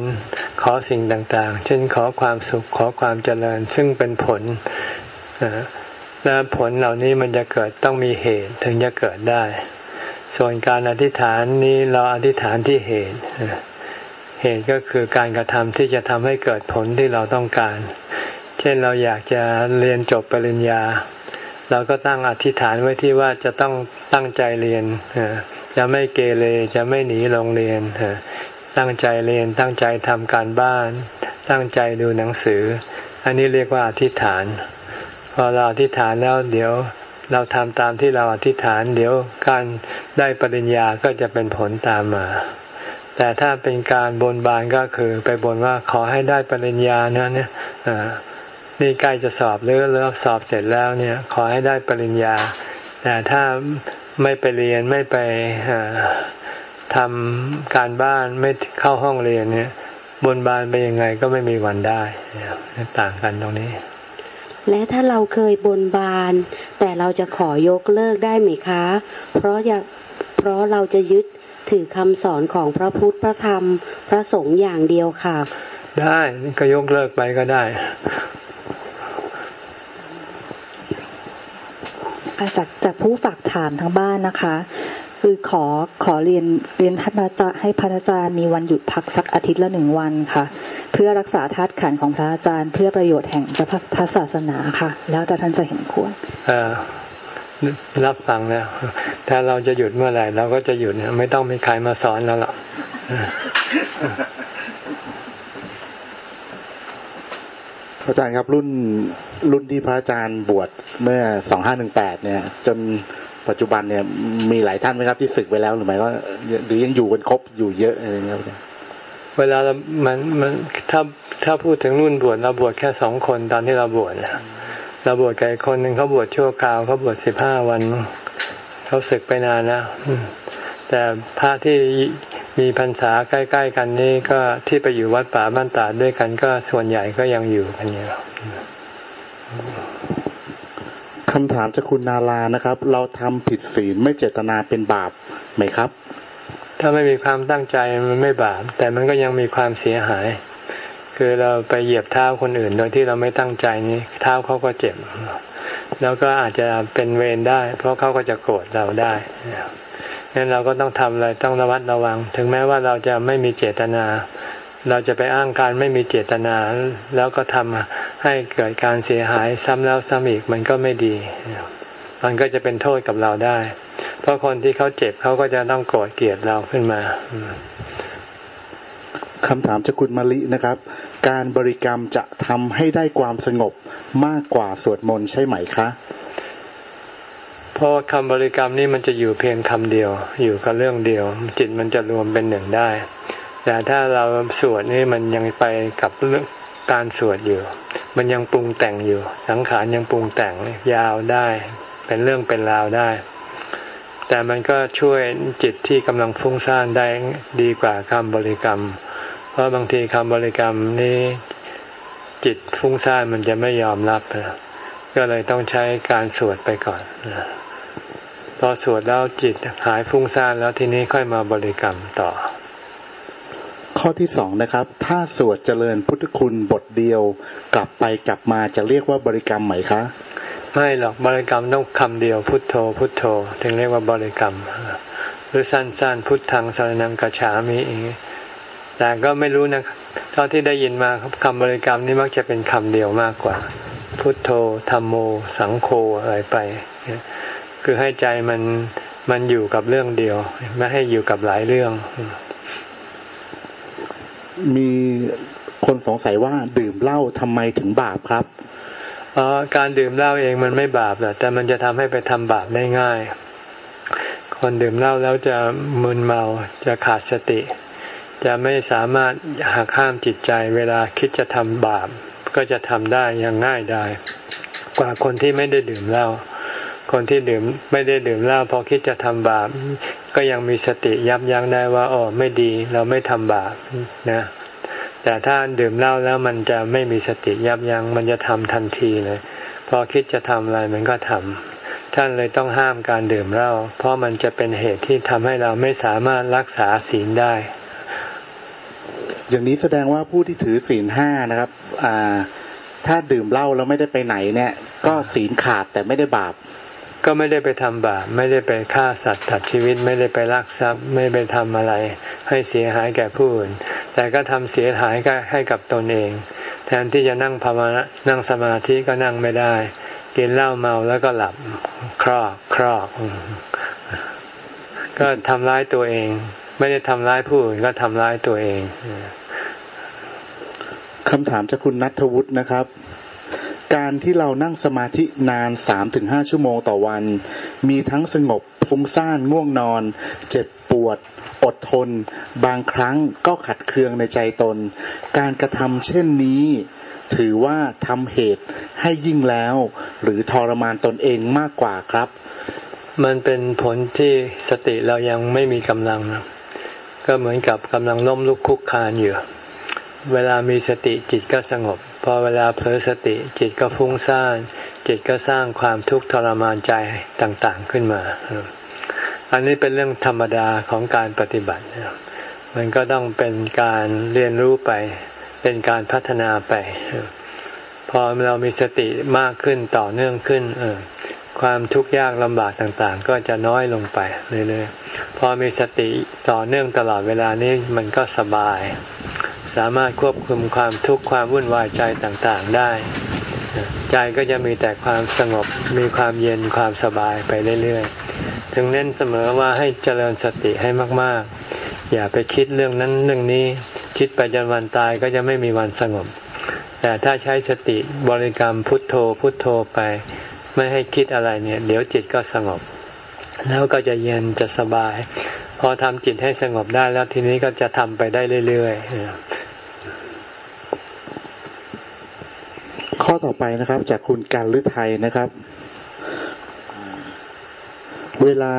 Speaker 1: ขอสิ่งต่างๆ เช่นขอความสุขขอความเจริญซึ่งเป็นผลและผลเหล่านี้มันจะเกิดต้องมีเหตุถึงจะเกิดได้ ส่วนการอธิษฐานนี้เราอธิษฐานที่เหตุ เหตุก็คือการกระทำที่จะทำให้เกิดผลที่เราต้องการ เช่นเราอยากจะเรียนจบปริญญา เราก็ตั้งอธิษฐานไว้ที่ว่าจะต้องตั้งใจเรียน จะไม่เกเรจะไม่หนีโรงเรียนตั้งใจเรียนตั้งใจทำการบ้าน ตั้งใจดูหนังสือ อันนี้เรียกว่าอธิษฐาน พอเราอธิษฐานแล้วเดี๋ยวเราทำตามที่เราอธิษฐาน เดี๋ยวการได้ปริญญาก็จะเป็นผลตามมา แต่ถ้าเป็นการบนบานก็คือไปบนว่าขอให้ได้ปริญญานะเนี่ยนี่ใกล้จะสอบหรือแล้วสอบเสร็จแล้วเนี่ย ขอให้ได้ปริญญา แต่ถ้า ไม่ไปเรียนไม่ไปทำการบ้านไม่เข้าห้องเรียนเนี่ยบนบานไปยังไงก็ไม่มีวันได้ต่างกันตรงนี้
Speaker 2: และถ้าเราเคยบนบาน แต่เราจะขอยกเลิกได้ไหมคะ เพราะอยากเพราะเราจะยึดถือคำสอนของพระพุทธพระธรรมพระสงฆ์อย่างเดียวค่ะ
Speaker 1: ได้ก็ยกเลิกไปก็ได้
Speaker 3: จากจากผู้ฝากถามทางบ้านนะคะ คือขอขอเรียนเรียนท่านพระอาจารย์ให้พระอาจารย์มีวันหยุดพักสักอาทิตย์ละหนึ่งวันค่ะ เพื่อรักษาธาตุขันของพระอาจารย์ เพื่อประโยชน์แห่งพระศาสนาค่ะ แล้วจะท่านจะเห็นควร
Speaker 1: รับฟังแล้วถ้าเราจะหยุดเมื่อไหร่เราก็จะหยุดไม่ต้องมีใครมาสอนแล้วหรอก
Speaker 4: อาจารย์ครับรุ่นรุ่นที่พระอาจารย์บวชเมื่อสองห้าหนึ่งแปดเนี่ย จนปัจจุบันเนี่ยมีหลายท่านไหมครับที่ศึกไปแล้วหรือไม่ว่าหรือยังอยู่กันครบอยู่เยอะอะไรเงี้ย
Speaker 1: เวลาเรามันมันถ้าถ้าพูดถึงรุ่นบวชเราบวชแค่สองคนตอนที่เราบวชเราบวชกับคนหนึ่งเขาบวชชั่วคราวเขาบวชสิบห้าวันเขาศึกไปนานแล้วแต่พระที่ มีพรรษาใกล้ ๆ กันนี่ก็ที่ไปอยู่วัดป่าบ้านตาดด้วยกันก็ส่วนใหญ่ก็ยังอยู่กันอยู่
Speaker 4: คำถามจากคุณนาลานะครับ เราทำผิดศีลไม่เจตนาเป็นบาปไหมครับ
Speaker 1: ถ้าไม่มีความตั้งใจมันไม่บาป แต่มันก็ยังมีความเสียหาย คือเราไปเหยียบเท้าคนอื่น โดยที่เราไม่ตั้งใจนี้เท้าเขาก็เจ็บ แล้วก็อาจจะเป็นเวรได้ เพราะเขาก็จะโกรธเราได้ งั้นเราก็ต้องทำอะไรต้องระวัดระวัง ถึงแม้ว่าเราจะไม่มีเจตนา เราจะไปอ้างการไม่มีเจตนา แล้วก็ทำให้เกิดการเสียหายซ้ำแล้วซ้ำอีกมันก็ไม่ดี มันก็จะเป็นโทษกับเราได้ เพราะคนที่เขาเจ็บเขาก็จะต้องโกรธเกลียดเราขึ้นมา
Speaker 4: คำถามจากคุณมาลินะครับ การบริกรรมจะทำให้ได้ความสงบมากกว่าสวดมนต์ใช่ไหมคะ
Speaker 1: เพราะคำบริกรรมนี่มันจะอยู่เพียงคำเดียว อยู่กับเรื่องเดียว จิตมันจะรวมเป็นหนึ่งได้ แต่ถ้าเราสวดนี่มันยังไปกับเรื่องการสวดอยู่ มันยังปรุงแต่งอยู่ สังขารยังปรุงแต่งยาวได้ เป็นเรื่องเป็นราวได้ แต่มันก็ช่วยจิตที่กำลังฟุ้งซ่านได้ดีกว่าคำบริกรรม เพราะบางทีคำบริกรรมนี้จิตฟุ้งซ่านมันจะไม่ยอมรับก็เลยต้องใช้การสวดไปก่อน พอสวดแล้วจิตหายฟุ้งซ่านแล้วทีนี้ค่อยมาบริกรรมต่อ
Speaker 4: ข้อที่สองนะครับ ถ้าสวดเจริญพุทธคุณบทเดียว กลับไปกลับมาจะเรียกว่าบริกรรมไหมคะ
Speaker 1: ไม่หรอกบริกรรมต้องคำเดียวพุทโธ พุทโธ ถึงเรียกว่าบริกรรม หรือสั้นๆพุทธังสารนังกัจฉามิเองแต่ก็ไม่รู้นะเท่าที่ได้ยินมาครับคำบริกรรมนี่มักจะเป็นคำเดียวมากกว่า พุทโธธรรมโม สังโฆอะไรไป คือให้ใจมันมันอยู่กับเรื่องเดียว ไม่ให้อยู่กับหลายเรื่อง
Speaker 4: มีคนสงสัยว่าดื่มเหล้าทำไมถึงบาปครับ
Speaker 1: อ๋อการดื่มเหล้าเองมันไม่บาปหรอกแต่มันจะทำให้ไปทำบาปได้ง่าย คนดื่มเหล้าแล้วจะมึนเมาจะขาดสติ จะไม่สามารถหักห้ามจิตใจ เวลาคิดจะทำบาป ก็จะทำได้อย่างง่ายได้ กว่าคนที่ไม่ได้ดื่มเหล้า คนที่ดื่มไม่ได้ดื่มเหล้าพอคิดจะทำบาป ก็ยังมีสติยับยั้งได้ว่าอ๋อไม่ดีเราไม่ทำบาปนะแต่ถ้าดื่มเหล้าแล้วมันจะไม่มีสติยับยัง้งมันจะทำทันทีเลย พอคิดจะทำอะไรมันก็ทำท่านเลยต้องห้ามการดื่มเหล้าเพราะมันจะเป็นเหตุที่ทำให้เราไม่สามารถรักษาศีลได้
Speaker 4: อย่างนี้แสดงว่าผู้ที่ถือศีลห้านะครับอ่าถ้าดื่มเหล้าแล้วไม่ได้ไปไหนเนี่ย ก็ศีลขาดแต่ไม่ได้บาป
Speaker 1: ก็ไม่ได้ไปทำบาปไม่ได้ไปฆ่าสัตว์ตัดชีวิตไม่ได้ไปลักทรัพย์ ไม่ไปทำอะไร ให้เสียหายแก่ผู้อื่น แต่ก็ทำเสียหายให้กับตนเอง แทนที่จะนั่งภาวนานั่งสมาธิก็นั่งไม่ได้ กินเหล้าเมาแล้วก็หลับครอกครอกก็ทำร้ายตัวเอง ไม่ได้ทำร้ายผู้อื่นก็ทำร้ายตัวเอง
Speaker 4: คำถามจากคุณนัทวุฒินะครับ การที่เรานั่งสมาธินานสามถึงห้าชั่วโมงต่อวัน มีทั้งสงบฟุ้งซ่านง่วงนอน เจ็บปวด อดทน บางครั้งก็ขัดเคืองในใจตน การกระทำเช่นนี้ ถือว่าทำเหตุให้ยิ่งแล้ว หรือทรมานตนเองมากกว่าครับ
Speaker 1: มันเป็นผลที่สติเรายังไม่มีกำลัง ก็เหมือนกับกำลังล้มลุกคุกคานอยู่ เวลามีสติจิตก็สงบ อเวลาเผลอสติจิตก็ฟุ้งซ่านจิตก็สร้างความทุกข์ทรมานใจต่างๆขึ้นมา อันนี้เป็นเรื่องธรรมดาของการปฏิบัติ มันก็ต้องเป็นการเรียนรู้ไป เป็นการพัฒนาไป พอเรามีสติมากขึ้นต่อเนื่องขึ้น ความทุกข์ยากลำบากต่างๆ ก็จะน้อยลงไปเรื่อยๆ พอมีสติต่อเนื่องตลอดเวลานี้มันก็สบาย สามารถควบคุมความทุกข์ความวุ่นวายใจต่างๆได้ ใจก็จะมีแต่ความสงบมีความเย็นความสบายไปเรื่อยๆ ถึงเน้นเสมอว่าให้เจริญสติให้มากๆ อย่าไปคิดเรื่องนั้นเรื่องนี้ คิดไปจนวันตายก็จะไม่มีวันสงบ แต่ถ้าใช้สติบริกรรมพุทโธพุทโธไป ไม่ให้คิดอะไรเนี่ย เดี๋ยวจิตก็สงบ แล้วก็จะเย็นจะสบาย พอทำจิตให้สงบได้แล้วทีนี้ก็จะทำไปได้เรื่อยๆ
Speaker 4: ข้อต่อไปนะครับ จากคุณการฤทัยนะครับเวลา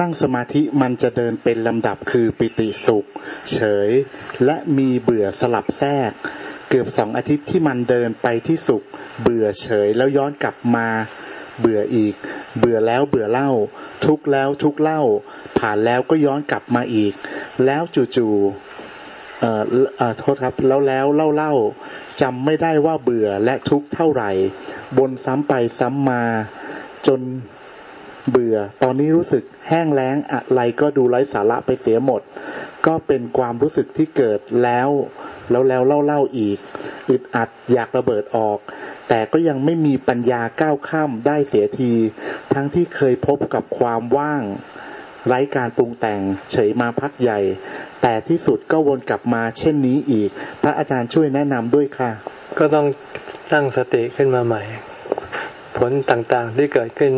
Speaker 4: นั่งสมาธิมันจะเดินเป็นลำดับคือปิติสุข เฉย และมีเบื่อสลับแทรก เกือบสองอาทิตย์ที่มันเดินไปที่สุข เบื่อเฉยแล้วย้อนกลับมา เบื่ออีก เบื่อแล้วเบื่อเล่า ทุกแล้วทุกเล่า ผ่านแล้วก็ย้อนกลับมาอีก แล้วจู่ๆเอ่อโทษครับแล้วแล้วเล่าเล่าจำไม่ได้ว่าเบื่อและทุกเท่าไหร่ บนซ้ำไปซ้ำมา จนเบื่อ ตอนนี้รู้สึกแห้งแล้งอะไรก็ดูไร้สาระไปเสียหมด ก็เป็นความรู้สึกที่เกิดแล้ว แล้วแล้วเล่าเล่าอีกอึดอัดอยากระเบิดออก แต่ก็ยังไม่มีปัญญาก้าวข้ามได้เสียที ทั้งที่เคยพบกับความว่าง ไร้การปรุงแต่งเฉยมาพักใหญ่ แต่ที่สุดก็วนกลับมาเช่นนี้อีก พระอาจารย์ช่วยแนะนำด้วยค่ะ
Speaker 1: ก็ต้องตั้งสติขึ้นมาใหม่ ผลต่างๆที่เกิดขึ้น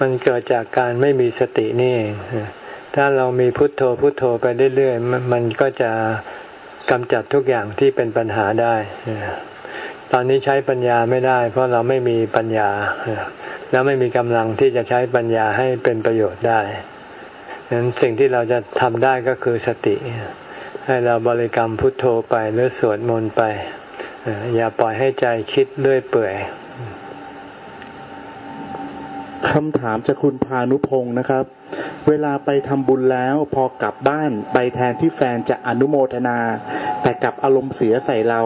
Speaker 1: มันเกิดจากการไม่มีสตินี่ ถ้าเรามีพุทโธพุทโธไปเรื่อยๆ มันก็จะ กำจัดทุกอย่างที่เป็นปัญหาได้ ตอนนี้ใช้ปัญญาไม่ได้ เพราะเราไม่มีปัญญา แล้วไม่มีกำลังที่จะใช้ปัญญาให้เป็นประโยชน์ได้นั้นสิ่งที่เราจะทำได้ก็คือสติ ให้เราบริกรรมพุทโธไปหรือสวดมนต์ไป อย่าปล่อยให้ใจคิดเลื่อยเปื่อย
Speaker 4: คำถามจากคุณพานุพงศ์นะครับ เวลาไปทำบุญแล้วพอกลับบ้านไปแทนที่แฟนจะอนุโมทนา แต่กลับอารมณ์เสียใส่เรา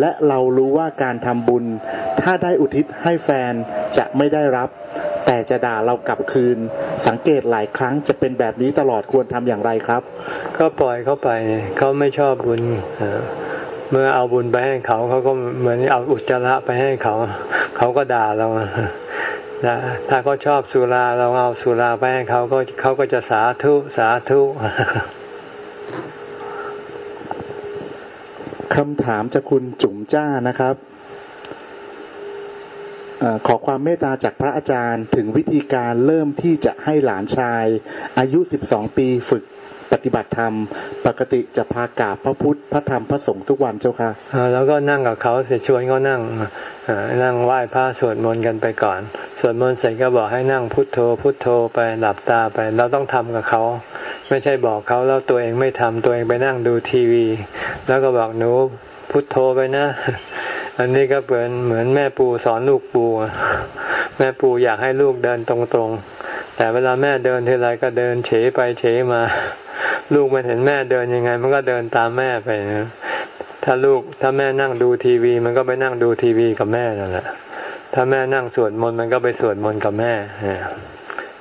Speaker 4: และเรารู้ว่าการทำบุญ ถ้าได้อุทิศให้แฟนจะไม่ได้รับ แต่จะด่าเรากลับคืน สังเกตหลายครั้งจะเป็นแบบนี้ตลอดควรทำอย่างไรครับ
Speaker 1: ก็ปล่อยเขาไปเขาไม่ชอบบุญเมื่อเอาบุญไปให้เขาเขาก็เหมือนเอาอุจจาระไปให้เขา เขาก็ด่าเรา ถ้าเขาชอบสุราเราเอาสุราไปให้เขาก็เขาก็จะสาธุสาธุ
Speaker 4: คำถามจากคุณจุ๋มจ้านะครับขอความเมตตาจากพระอาจารย์ถึงวิธีการเริ่มที่จะให้หลานชาย อายุสิบสองปีฝึก ปฏิบัติธรรม ปกติจะพากราบพระพุทธพระธรรมพระสงฆ์ทุกวันเจ้าค่ะ
Speaker 1: แล้วก็นั่งกับเขาเสียชวนเขานั่งนั่งไหว้พระสวดมนต์กันไปก่อนสวดมนต์เสร็จก็บอกให้นั่งพุทโธ พุทโธไปหลับตาไป เราต้องทำกับเขา ไม่ใช่บอกเขาแล้วตัวเองไม่ทำตัวเองไปนั่งดูทีวี แล้วก็บอกหนูพุทโธไปนะ อันนี้ก็เหมือนเหมือนแม่ปูสอนลูกปู แม่ปูอยากให้ลูกเดินตรงๆ แต่เวลาแม่เดินทีไรก็เดินเฉยไปเฉยมา ลูกมันเห็นแม่เดินยังไง มันก็เดินตามแม่ไปนะถ้าลูกถ้าแม่นั่งดูทีวี มันก็ไปนั่งดูทีวีกับแม่นั่นแหละถ้าแม่นั่งสวดมนต์มันก็ไปสวดมนต์กับแม่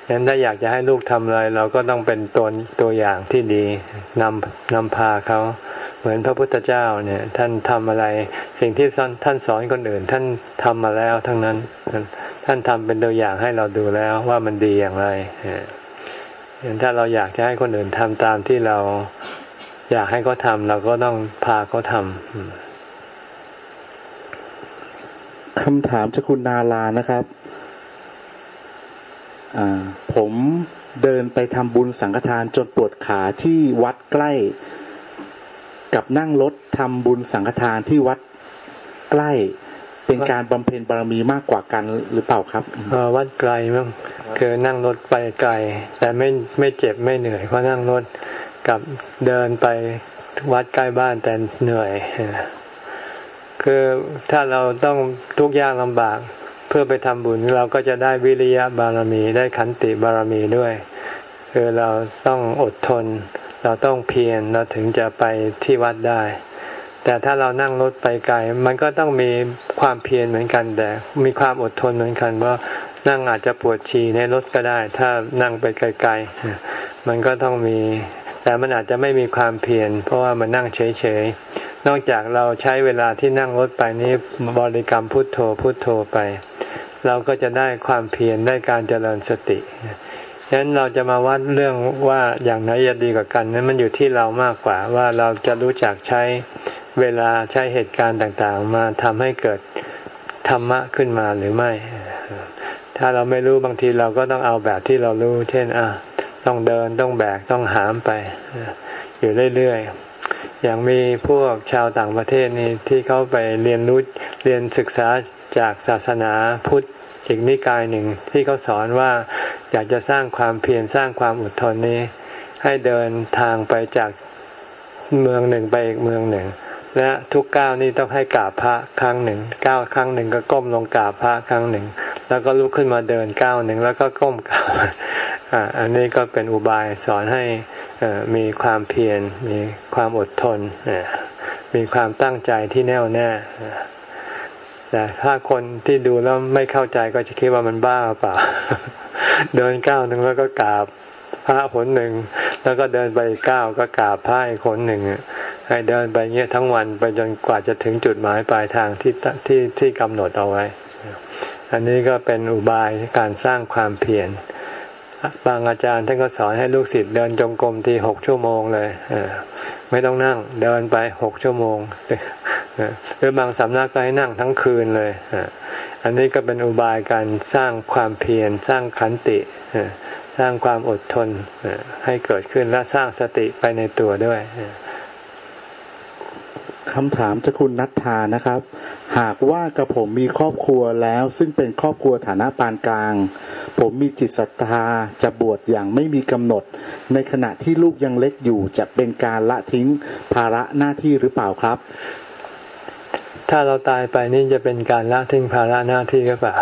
Speaker 1: ฉะนั้นถ้าอยากจะให้ลูกทำอะไร เราก็ต้องเป็นตัวตัวอย่างที่ดีนำนำพาเขาเหมือนพระพุทธเจ้าเนี่ย ท่านทำอะไร สิ่งที่ท่านสอนคนอื่น ท่านทำมาแล้วทั้งนั้น ท่านทำเป็นตัวอย่างให้เราดูแล้วว่ามันดีอย่างไร ถ้าเราอยากจะให้คนอื่นทำตามที่เราอยากให้เขาทำเราก็ต้องพาเขาทำ
Speaker 4: คำถามจากคุณนาลานะครับผมเดินไปทำบุญสังฆทานจนปวดขาที่วัดใกล้ กับนั่งรถทำบุญสังฆทานที่วัดใกล้ เป็นการบำเพ็ญบารมีมากกว่ากันหรือเปล่าครับ
Speaker 1: วัดไกลมั้งคือนั่งรถไปไกล แต่ไม่ไม่เจ็บไม่เหนื่อยเพราะนั่งรถกับเดินไปวัดใกล้บ้านแต่เหนื่อย คือถ้าเราต้องทุกข์ยากลำบากเพื่อไปทำบุญเราก็จะได้วิริยะบารมีได้ขันติบารมีด้วย คือเราต้องอดทน เราต้องเพียรเราถึงจะไปที่วัดได้ แต่ถ้าเรานั่งรถไปไกล มันก็ต้องมีความเพียรเหมือนกันแต่มีความอดทนเหมือนกันว่านั่งอาจจะปวดฉี่ในรถก็ได้ ถ้านั่งไปไกลๆมันก็ต้องมี แต่มันอาจจะไม่มีความเพียรเพราะว่ามันนั่งเฉยๆนอกจากเราใช้เวลาที่นั่งรถไปนี้บริกรรมพุทโธพุทโธไป เราก็จะได้ความเพียรได้การเจริญสติฉะนั้นเราจะมาวัดเรื่องว่าอย่างไหนจะดีกว่ากันนั้นมันอยู่ที่เรามากกว่าว่าเราจะรู้จักใช้ เวลาใช้เหตุการณ์ต่างๆ มาทำให้เกิดธรรมะขึ้นมาหรือไม่ ถ้าเราไม่รู้บางทีเราก็ต้องเอาแบบที่เรารู้ เช่นอะต้องเดินต้องแบกต้องหามไป อยู่เรื่อยๆ อย่างมีพวกชาวต่างประเทศนี่ที่เขาไปเรียนรู้เรียนศึกษาจากศาสนาพุทธอีกนิกายหนึ่งที่เขาสอนว่าอยากจะสร้างความเพียรสร้างความอดทนนี้ ให้เดินทางไปจากเมืองหนึ่งไปอีกเมืองหนึ่ง และทุกก้าวนี้ต้องให้กราบพระครั้งหนึ่งก้าวครั้งหนึ่งก็ก้มลงกราบพระครั้งหนึ่ง แล้วก็ลุกขึ้นมาเดินก้าวหนึ่งแล้วก็ก้มกราบอันนี้ก็เป็นอุบายสอนให้มีความเพียรมีความอดทน มีความตั้งใจที่แน่วแน่แต่ถ้าคนที่ดูแล้วไม่เข้าใจก็จะคิดว่ามันบ้าเปล่า เดินก้าวหนึ่งแล้วก็กราบพระคนหนึ่ง แล้วก็เดินไปก้าวก็กราบพระอีกคนหนึ่ง ให้เดินไปเงี้ยทั้งวันไปจนกว่าจะถึงจุดหมายปลายทางที่ที่ที่กำหนดเอาไว้ อันนี้ก็เป็นอุบายการสร้างความเพียรบางอาจารย์ท่านก็สอนให้ลูกศิษย์เดินจงกรมทีหกชั่วโมงเลยไม่ต้องนั่งเดินไปหกชั่วโมงหรือบางสำนักก็ให้นั่งทั้งคืนเลยอันนี้ก็เป็นอุบายการสร้างความเพียรสร้างขันติสร้างความอดทนให้เกิดขึ้นและสร้างสติไปในตัวด้วย
Speaker 4: คำถามจากคุณนัทธานะครับ หากว่ากระผมมีครอบครัวแล้ว ซึ่งเป็นครอบครัวฐานะปานกลาง ผมมีจิตศรัทธาจะบวชอย่างไม่มีกำหนด ในขณะที่ลูกยังเล็กอยู่จะเป็นการละทิ้งภาระหน้าที่หรือเปล่าครับ
Speaker 1: ถ้าเราตายไปนี่จะเป็นการละทิ้งภาระหน้าที่ก็เปล่า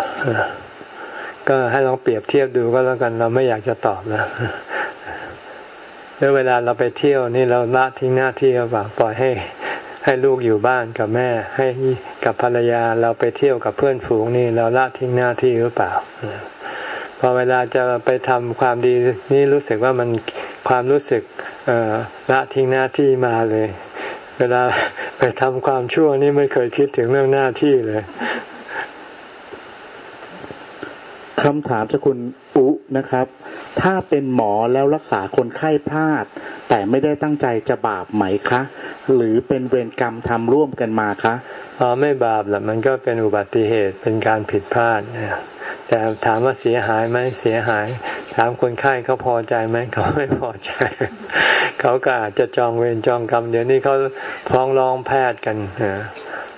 Speaker 1: ก็ให้ลองเปรียบเทียบดูก็แล้วกันเราไม่อยากจะตอบนะแล้วเวลาเราไปเที่ยวนี่เราละทิ้งหน้าที่ก็เปล่าปล่อยให้ ให้ลูกอยู่บ้านกับแม่ให้กับภรรยาเราไปเที่ยวกับเพื่อนฝูงนี่เราละทิ้งหน้าที่หรือเปล่าพอเวลาจะไปทำความดีนี่รู้สึกว่ามันความรู้สึกละทิ้งหน้าที่มาเลย เวลาไปทำความชั่วนี่ไม่เคยคิดถึงเรื่องหน้าที่เลย
Speaker 4: คำถามจากคุณ อุนะครับ ถ้าเป็นหมอแล้วรักษาคนไข้พลาด แต่ไม่ได้ตั้งใจจะบาปไหมคะ หรือเป็นเวรกรรมทำร่วมกันมาคะ
Speaker 1: อ๋อไม่บาปหรอกมันก็เป็นอุบัติเหตุเป็นการผิดพลาดแต่ถามว่าเสียหายไหมเสียหาย ถามคนไข้เขาพอใจไหมเขาไม่พอใจ เขาก็อาจจะจองเวรจองกรรมเดี๋ยวนี้เขาฟ้องร้องแพทย์กัน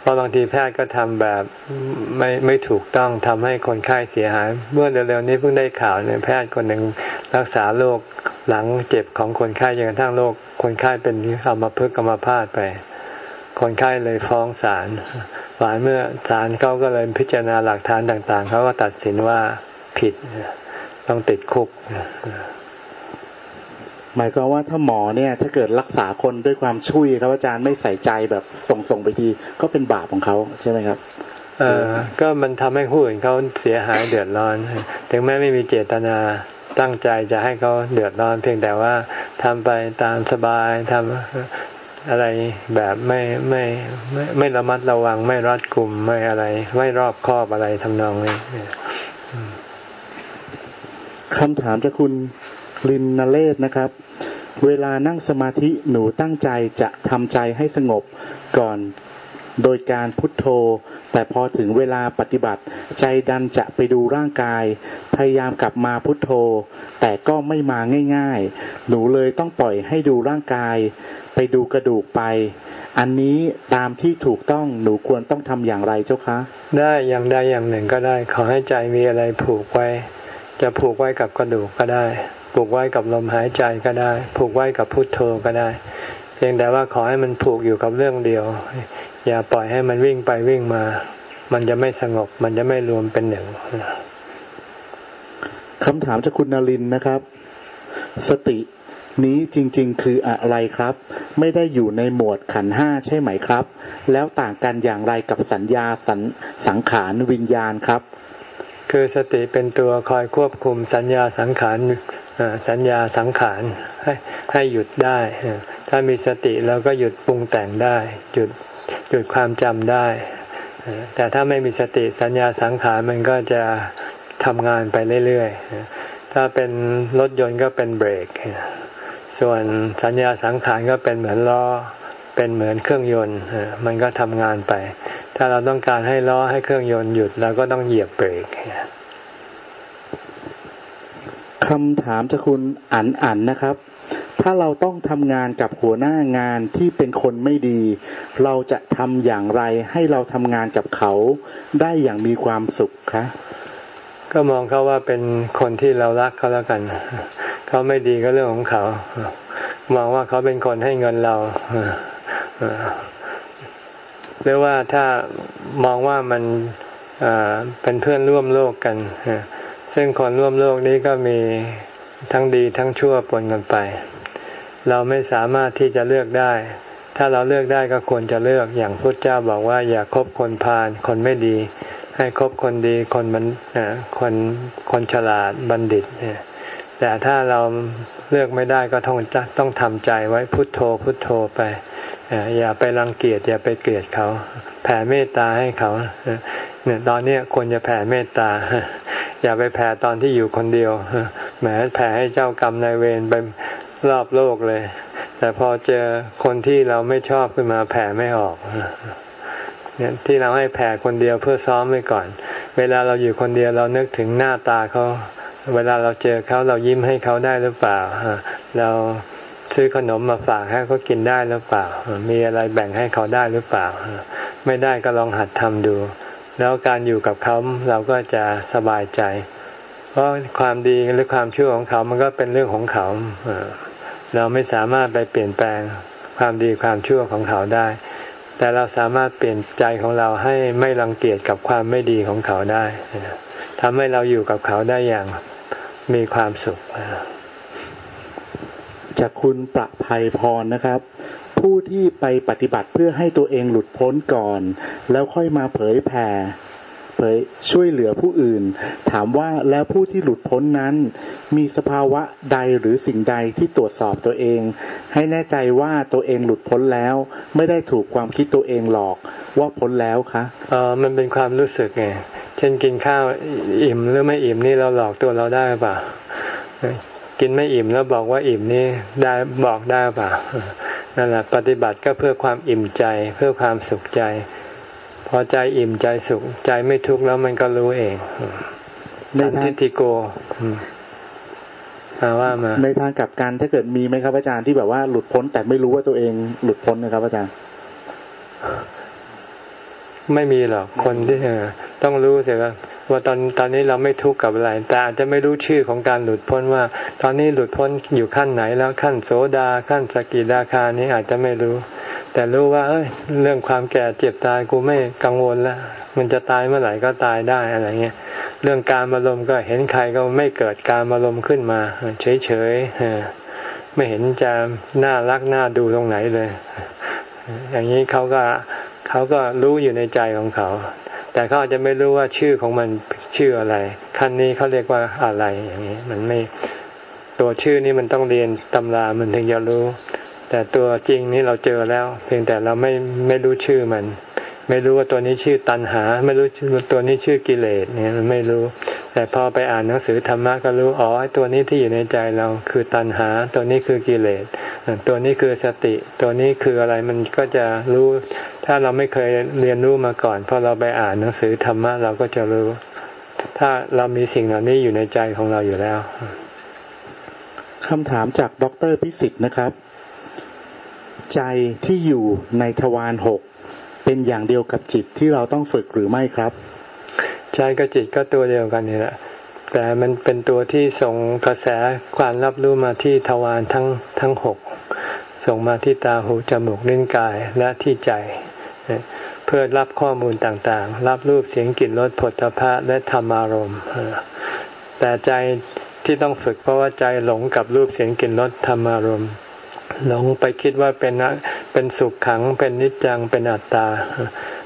Speaker 1: เพราะบางทีแพทย์ก็ทำแบบไม่ไม่ถูกต้องทำให้คนไข้เสียหาย เมื่อเร็วๆนี้เพิ่งได้ข่าวเนี่ยแพทย์คนหนึ่งรักษาโรคหลังเจ็บของคนไข้จนกระทั่งโรคคนไข้เป็นเอัมาเพฤกษ์อัมพาตไป คนไข้เลยฟ้องศาลศาลเมื่อศาลเขาก็เลยพิจารณาหลักฐานต่างๆเขาก็ตัดสินว่าผิดต้องติดคุก
Speaker 4: หมายความว่าถ้าหมอเนี่ย ถ้าเกิดรักษาคนด้วยความช่วยครับอาจารย์ไม่ใส่ใจแบบส่งส่งไปทีก็เป็นบาปของเขาใช่ไหมครับ
Speaker 1: เออก็มันทำให้ผู้อื่นเขาเสียหายเดือดร้อน ถึงแม้ไม่มีเจตนาตั้งใจจะให้เขาเดือดร้อน เพียงแต่ว่าทำไปตามสบายทำอะไรแบบไม่ไม่ไม่ไม่ระมัดระวัง ไม่รัดกุมไม่อะไร ไม่รอบคอบอะไรทำนองนี้
Speaker 4: คำถามจากคุณ ลินนเลศนะครับ เวลานั่งสมาธิหนูตั้งใจจะทำใจให้สงบก่อนโดยการพุทโธ แต่พอถึงเวลาปฏิบัติ ใจดันจะไปดูร่างกาย พยายามกลับมาพุทโธ แต่ก็ไม่มาง่ายๆ หนูเลยต้องปล่อยให้ดูร่างกาย ไปดูกระดูกไป อันนี้ตามที่ถูกต้องหนูควรต้องทำอย่างไรเจ้าคะ
Speaker 1: ได้อย่างใดอย่างหนึ่งก็ได้ ขอให้ใจมีอะไรผูกไว้ จะผูกไว้กับกระดูกก็ได้ ผูกไว้กับลมหายใจก็ได้ ผูกไว้กับพุทโธก็ได้ เพียงแต่ว่าขอให้มันผูกอยู่กับเรื่องเดียว อย่าปล่อยให้มันวิ่งไปวิ่งมา มันจะไม่สงบ มันจะไม่รวมเป็นหนึ่ง
Speaker 4: คำถามจากคุณนรินนะครับ สตินี้จริง ๆ คืออะไรครับ ไม่ได้อยู่ในหมวดขันห้าใช่ไหมครับ แล้วต่างกันอย่างไรกับสัญญาสัสังขารวิญญาณครับ
Speaker 1: คือสติเป็นตัวคอยควบคุมสัญญาสังขารสัญญาสังขารให้ให้หยุดได้ ถ้ามีสติเราก็หยุดปรุงแต่งได้หยุดหยุดความจำได้ แต่ถ้าไม่มีสติสัญญาสังขารมันก็จะทำงานไปเรื่อยๆ ถ้าเป็นรถยนต์ก็เป็นเบรก ส่วนสัญญาสังขารก็เป็นเหมือนล้อ เป็นเหมือนเครื่องยนต์มันก็ทำงานไป ถ้าเราต้องการให้ล้อให้เครื่องยนต์หยุดเราก็ต้องเหยียบเบรก
Speaker 4: คำถามจากคุณอันอันนะครับ ถ้าเราต้องทำงานกับหัวหน้างานที่เป็นคนไม่ดี เราจะทำอย่างไรให้เราทำงานกับเขาได้อย่างมีความสุขคะ
Speaker 1: ก็มองเขาว่าเป็นคนที่เรารักเขาแล้วกัน เขาไม่ดีก็เรื่องของเขา มองว่าเขาเป็นคนให้เงินเรา หรือว่าถ้ามองว่ามันเป็นเพื่อนร่วมโลกกัน ซึ่งคนร่วมโลกนี้ก็มีทั้งดีทั้งชั่วปนกันไป เราไม่สามารถที่จะเลือกได้ ถ้าเราเลือกได้ก็ควรจะเลือกอย่างพุทธเจ้าบอกว่าอย่าคบคนพาลคนไม่ดี ให้คบคนดีคนมันคนคนฉลาดบัณฑิต แต่ถ้าเราเลือกไม่ได้ก็ต้องต้องทำใจไว้พุทโธพุทโธไป อย่าไปรังเกียจอย่าไปเกลียดเขา แผ่เมตตาให้เขาเนี่ยตอนนี้ควรจะแผ่เมตตา อย่าไปแผ่ตอนที่อยู่คนเดียวแหมแผ่ให้เจ้ากรรมนายเวรไปรอบโลกเลย แต่พอเจอคนที่เราไม่ชอบขึ้นมาแผ่ไม่ออกเนี่ยที่เราให้แผ่คนเดียวเพื่อซ้อมไว้ก่อน เวลาเราอยู่คนเดียวเรานึกถึงหน้าตาเขาเวลาเราเจอเขาเรายิ้มให้เขาได้หรือเปล่า เรา ซื้อขนมมาฝากให้เขากินได้หรือเปล่า มีอะไรแบ่งให้เขาได้หรือเปล่า ไม่ได้ก็ลองหัดทำดู แล้วการอยู่กับเขาเราก็จะสบายใจ เพราะความดีหรือความชั่วของเขามันก็เป็นเรื่องของเขาเราไม่สามารถไปเปลี่ยนแปลงความดีความชั่วของเขาได้ แต่เราสามารถเปลี่ยนใจของเราให้ไม่รังเกียจกับความไม่ดีของเขาได้ทำให้เราอยู่กับเขาได้อย่างมีความสุข
Speaker 4: จากคุณประภัยพรนะครับ ผู้ที่ไปปฏิบัติเพื่อให้ตัวเองหลุดพ้นก่อน แล้วค่อยมาเผยแผ่เผยช่วยเหลือผู้อื่น ถามว่าแล้วผู้ที่หลุดพ้นนั้น มีสภาวะใดหรือสิ่งใดที่ตรวจสอบตัวเอง ให้แน่ใจว่าตัวเองหลุดพ้นแล้ว ไม่ได้ถูกความคิดตัวเองหลอกว่าพ้นแล้วคะเอ
Speaker 1: อมันเป็นความรู้สึกไงเช่นกินข้าวอิ่มหรือไม่อิ่มนี่เราหลอกตัวเราได้ป่ะ กินไม่อิ่มแล้วบอกว่าอิ่มนี่ได้บอกได้ป่ะนั่นแหละปฏิบัติก็เพื่อความอิ่มใจเพื่อความสุขใจ พอใจอิ่มใจสุขใจไม่ทุกข์แล้วมันก็รู้เองสันทิติโกว่ามา
Speaker 4: ในทางกลับกันถ้าเกิดมีไหมครับอาจารย์ที่แบบว่าหลุดพ้นแต่ไม่รู้ว่าตัวเองหลุดพ้นนะครับอาจารย์
Speaker 1: ไม่มีหรอกคนที่ต้องรู้เสียว่าว่าตอนตอนนี้เราไม่ทุกข์กับอะไรแต่อาจจะไม่รู้ชื่อของการหลุดพ้นว่า ตอนนี้หลุดพ้นอยู่ขั้นไหนแล้วขั้นโสดาขั้นสกิดาคานี้อาจจะไม่รู้ แต่รู้ว่า เอ้ย เรื่องความแก่เจ็บตายกูไม่กังวลแล้วมันจะตายเมื่อไหร่ก็ตายได้อะไรเงี้ยเรื่องการอารมณ์ก็เห็นใครก็ไม่เกิดการอารมณ์ขึ้นมา เฉยๆไม่เห็นจะน่ารักน่าดูตรงไหนเลย อย่างนี้เขาก็ เขาก็รู้อยู่ในใจของเขา แต่เขาอาจจะไม่รู้ว่าชื่อของมันชื่ออะไร ขั้นนี้เขาเรียกว่าอะไรอย่างนี้ มันไม่ตัวชื่อนี้มันต้องเรียนตำรามันถึงจะรู้ แต่ตัวจริงนี้เราเจอแล้ว เพียงแต่เราไม่ไม่รู้ชื่อมัน ไม่รู้ว่าตัวนี้ชื่อตันหา ไม่รู้ชื่อตัวนี้ชื่อกิเลสเนี่ยมันไม่รู้ แต่พอไปอ่านหนังสือธรรมะก็รู้อ๋อตัวนี้ที่อยู่ในใจเราคือตันหา ตัวนี้คือกิเลสตัวนี้คือสติ ตัวนี้คืออะไรมันก็จะรู้ ถ้าเราไม่เคยเรียนรู้มาก่อนพอเราไปอ่านหนังสือธรรมะเราก็จะรู้ ถ้าเรามีสิ่งเหล่านี้อยู่ในใจของเราอยู่แล้ว
Speaker 4: คำถามจากดรพิสิทธ์นะครับ ใจที่อยู่ในทวารหก เป็นอย่างเดียวกับจิตที่เราต้องฝึกหรือไม่ครับ
Speaker 1: ใจกับจิตก็ตัวเดียวกันนี่แหละ แต่มันเป็นตัวที่ส่งกระแสความรับรู้มาที่ทวารทั้งทั้งหกส่งมาที่ตาหูจมูกลิ้นกายและที่ใจ เพื่อรับข้อมูลต่างๆ รับรูปเสียงกลิ่นรสผลพระและธรรมารมณ์แต่ใจที่ต้องฝึกเพราะว่าใจหลงกับรูปเสียงกลิ่นรสธรรมารมณ์ หลงไปคิดว่าเป็นเป็นสุขขัง เป็นนิจจังเป็นอัตตา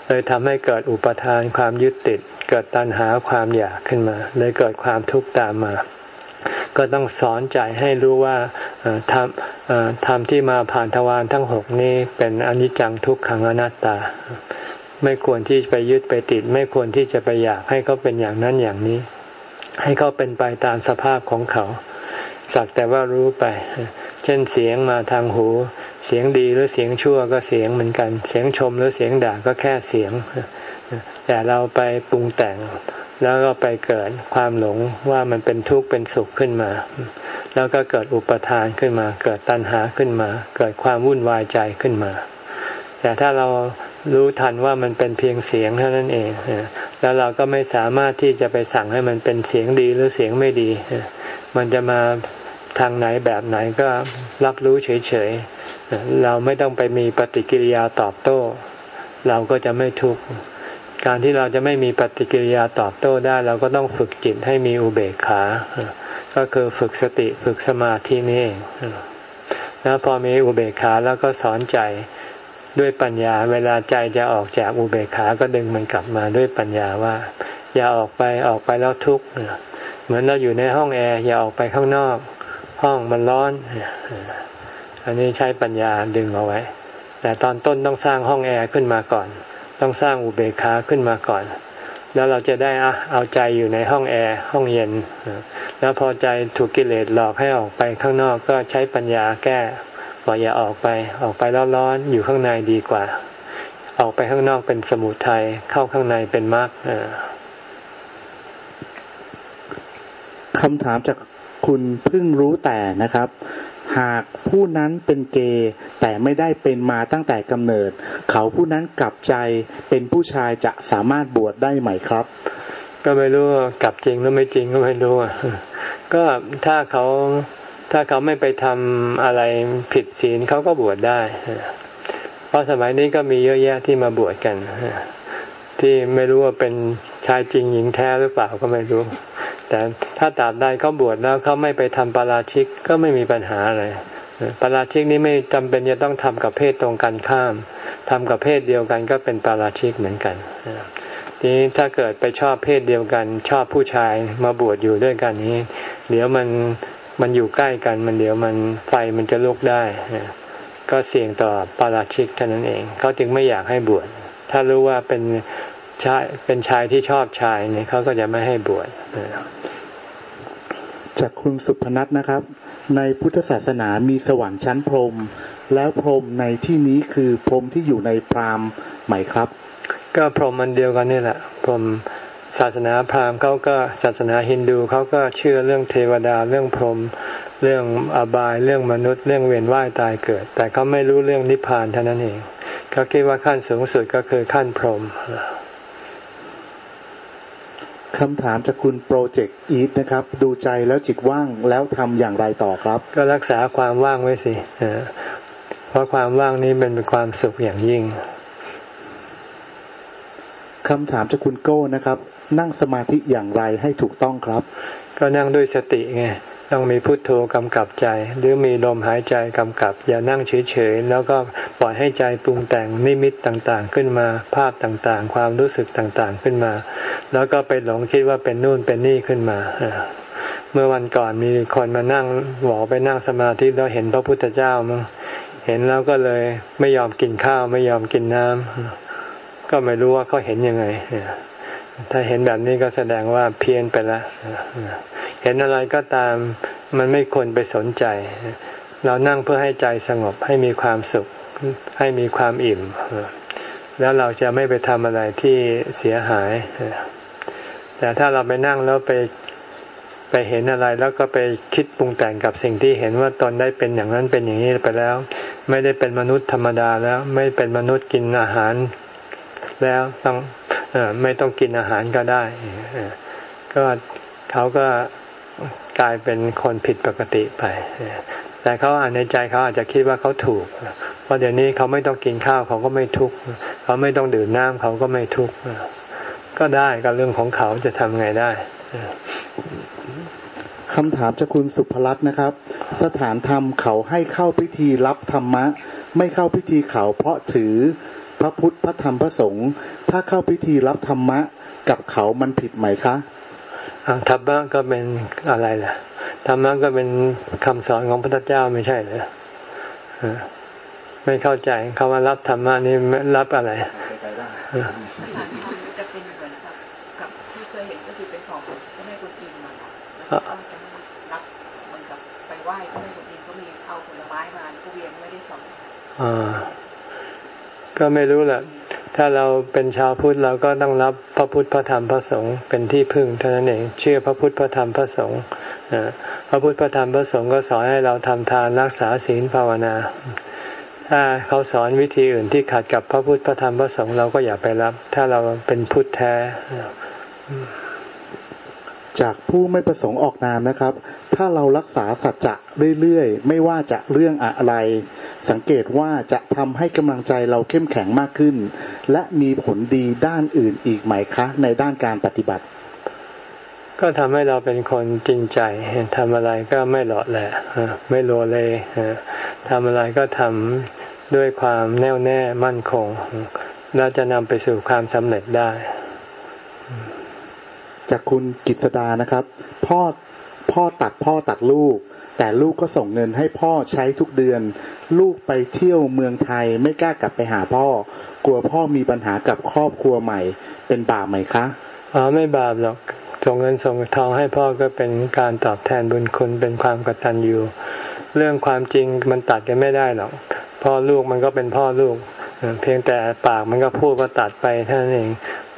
Speaker 1: เลยทำให้เกิดอุปทานความยึดติด เกิดตัณหาความอยากขึ้นมาเลยเกิดความทุกข์ตามมา ก็ต้องสอนใจให้รู้ว่าทำทำที่มาผ่านทวารทั้งหกนี้เป็นอนิจจังทุกขังอนัตตา ไม่ควรที่ไปยึดไปติด ไม่ควรที่จะไปอยากให้เขาเป็นอย่างนั้นอย่างนี้ ให้เขาเป็นไปตามสภาพของเขา สักแต่ว่ารู้ไป ช่นเสียงมาทางหู เสียงดีหรือเสียงชั่วก็เสียงเหมือนกัน เสียงชมหรือเสียงด่าก็แค่เสียง แต่เราไปปรุงแต่ง แล้วก็ไปเกิดความหลงว่ามันเป็นทุกข์เป็นสุขขึ้นมา แล้วก็เกิดอุปทานขึ้นมา เกิดตัณหาขึ้นมา เกิดความวุ่นวายใจขึ้นมา แต่ถ้าเรารู้ทันว่ามันเป็นเพียงเสียงเท่านั้นเอง แล้วเราก็ไม่สามารถที่จะไปสั่งให้มันเป็นเสียงดีหรือเสียงไม่ดี มันจะมา ทางไหนแบบไหนก็รับรู้เฉยๆ เราไม่ต้องไปมีปฏิกิริยาตอบโต้ เราก็จะไม่ทุกข์ การที่เราจะไม่มีปฏิกิริยาตอบโต้ได้ เราก็ต้องฝึกจิตให้มีอุเบกขา ก็คือฝึกสติฝึกสมาธินี่เองแล้วพอมีอุเบกขาแล้วก็สอนใจด้วยปัญญา เวลาใจจะออกจากอุเบกขาก็ดึงมันกลับมาด้วยปัญญาว่า อย่าออกไปออกไปแล้วทุกข์เหมือนเราอยู่ในห้องแอร์อย่าออกไปข้างนอก ห้องมันร้อน อันนี้ใช้ปัญญาดึงเอาไว้ แต่ตอนต้นต้องสร้างห้องแอร์ขึ้นมาก่อน ต้องสร้างอุเบกขาขึ้นมาก่อน แล้วเราจะได้เอาใจอยู่ในห้องแอร์ห้องเย็น แล้วพอใจถูกกิเลสหลอกให้ออกไปข้างนอกก็ใช้ปัญญาแก้ว่าอย่าออกไป ออกไปร้อนๆอยู่ข้างในดีกว่า ออกไปข้างนอกเป็นสมุทัยเข้าข้างในเป็นมรรค
Speaker 4: คำถามจาก คุณเพิ่งรู้แต่นะครับ หากผู้นั้นเป็นเกย์แต่ไม่ได้เป็นมาตั้งแต่กำเนิด เขาผู้นั้นกลับใจเป็นผู้ชายจะสามารถบวชได้ไหมครับ
Speaker 1: ก็ไม่รู้กลับจริงหรือไม่จริงก็ไม่รู้ก็ถ้าเขาถ้าเขาไม่ไปทำอะไรผิดศีลเขาก็บวชได้ เพราะสมัยนี้ก็มีเยอะแยะที่มาบวชกัน ที่ไม่รู้ว่าเป็นชายจริงหญิงแท้หรือเปล่าก็ไม่รู้ แต่ถ้าตราบใดเขาบวชแล้วเขาไม่ไปทำปาราชิกก็ไม่มีปัญหาอะไรปาราชิกนี้ไม่จำเป็นจะต้องทำกับเพศตรงกันข้ามทำกับเพศเดียวกันก็เป็นปาราชิกเหมือนกันทีนี้ถ้าเกิดไปชอบเพศเดียวกัน ชอบผู้ชายมาบวชอยู่ด้วยกันนี้ เดี๋ยวมันมันอยู่ใกล้กันมันเดี๋ยวมันไฟมันจะลุกได้ ก็เสี่ยงต่อปาราชิกเท่านั้นเองเขาจึงไม่อยากให้บวชถ้ารู้ว่าเป็น ชายเป็นชายที่ชอบชายเนี่ยเขาก็จะไม่ให้บวช
Speaker 4: จากคุณสุพนัทนะครับ ในพุทธศาสนามีสวรรค์ชั้นพรหมแล้วพรหมในที่นี้คือพรหมที่อยู่ในพราหมณ์ไหมครับ
Speaker 1: ก็พรหมมันเดียวกันนี่แหละ พรหมศาสนาพราหมณ์เขาก็ศาสนาฮินดูเขาก็เชื่อเรื่องเทวดาเรื่องพรหมเรื่องอบายเรื่องมนุษย์ เรื่องเวียนว่ายตายเกิด แต่เขาไม่รู้เรื่องนิพพานเท่านั้นเองเขาคิดว่าขั้นสูงสุดก็คือขั้นพรหม
Speaker 4: คำถามจากคุณโปรเจกต์อีทนะครับ ดูใจแล้วจิตว่างแล้วทำอย่างไรต่อครับ
Speaker 1: ก็รักษาความว่างไว้สิเพราะความว่างนี้เป็นความสุขอย่างยิ่ง
Speaker 4: คำถามจากคุณโก้นะครับ นั่งสมาธิอย่างไรให้ถูกต้องครับ
Speaker 1: ก็นั่งด้วยสติไง ต้องมีพุทโธกำกับใจ หรือมีลมหายใจกำกับ อย่านั่งเฉยๆ แล้วก็ปล่อยให้ใจปรุงแต่งนิมิตต่างๆ ขึ้นมาภาพต่างๆ ความรู้สึกต่างๆขึ้นมา แล้วก็ไปหลงคิดว่าเป็นนู่นเป็นนี่ขึ้นมา เมื่อวันก่อนมีคนมานั่งบอไปนั่งสมาธิแล้วเห็นพระพุทธเจ้ามั้งเห็นแล้วก็เลยไม่ยอมกินข้าวไม่ยอมกินน้ำก็ไม่รู้ว่าเขาเห็นยังไง ถ้าเห็นแบบนี้ก็แสดงว่าเพี้ยนไปแล้ว เห็นอะไรก็ตามมันไม่ควรไปสนใจ เรานั่งเพื่อให้ใจสงบให้มีความสุขให้มีความอิ่ม แล้วเราจะไม่ไปทำอะไรที่เสียหาย แต่ถ้าเราไปนั่งแล้วไปไปเห็นอะไรแล้วก็ไปคิดปรุงแต่งกับสิ่งที่เห็นว่าตนได้เป็นอย่างนั้นเป็นอย่างนี้ไปแล้ว ไม่ได้เป็นมนุษย์ธรรมดาแล้วไม่เป็นมนุษย์กินอาหาร แล้วต้อง ไม่ต้องกินอาหารก็ได้ก็เขาก็กลายเป็นคนผิดปกติไป แต่เขาอ่านในใจเขาอาจจะคิดว่าเขาถูก เพราะเดี๋ยวนี้เขาไม่ต้องกินข้าวเขาก็ไม่ทุกข์เขาไม่ต้องดื่มน้ำเขาก็ไม่ทุกข์ก็ได้ก็เรื่องของเขาจะทำไงได้
Speaker 4: คำถามจากคุณสุภรัตน์นะครับ สถานธรรมเขาให้เข้าพิธีรับธรรมะ ไม่เข้าพิธีเขาเพราะถือ พระพุทธพระธรรมพระสงฆ์ถ้าเข้าพิธีรับธรรมะกับเขามันผิดไหมคะ
Speaker 1: ธรรมะก็เป็นอะไรล่ะธรรมะก็เป็นคำสอนของพระเจ้าไม่ใช่เหรอไม่เข้าใจคำว่ารับธรรมะนี่รับอะไร ก็ไม่รู้แหละถ้าเราเป็นชาวพุทธเราก็ต้องรับพระพุทธพระธรรมพระสงฆ์เป็นที่พึ่งเท่านั้นเองเชื่อพระพุทธพระธรรมพระสงฆ์พระพุทธพระธรรมพระสงฆ์ก็สอนให้เราทำทานรักษาศีลภาวนาถ้าเขาสอนวิธีอื่นที่ขัดกับพระพุทธพระธรรมพระสงฆ์เราก็อย่าไปรับ ถ้าเราเป็นพุทธแท้
Speaker 4: จากผู้ไม่ประสงค์ออกนามนะครับ ถ้าเรารักษาสัจจะเรื่อยๆ ไม่ว่าจะเรื่องอะไร สังเกตว่าจะทำให้กำลังใจเราเข้มแข็งมากขึ้น และมีผลดีด้านอื่นอีกไหมคะ ในด้านการปฏิบัติ
Speaker 1: ก็ทำให้เราเป็นคนจริงใจทำอะไรก็ไม่หลอแหละไม่โลเลทำอะไรก็ทำด้วยความแน่วแน่มั่นคง แล้วจะนำไปสู่ความสำเร็จได้
Speaker 4: จากคุณกิษดานะครับ พ่อพ่อตัดพ่อตัดลูก แต่ลูกก็ส่งเงินให้พ่อใช้ทุกเดือน ลูกไปเที่ยวเมืองไทยไม่กล้ากลับไปหาพ่อ กลัวพ่อมีปัญหากับครอบครัวใหม่ เป็นบาปไหมคะ
Speaker 1: อ๋อไม่บาปหรอกส่งเงินส่งทองให้พ่อก็เป็นการตอบแทนบุญคุณเป็นความกตัญญูเรื่องความจริงมันตัดกันไม่ได้หรอกพ่อลูกมันก็เป็นพ่อลูก เพียงแต่ปากมันก็พูดว่าตัดไปเท่านั้นเอง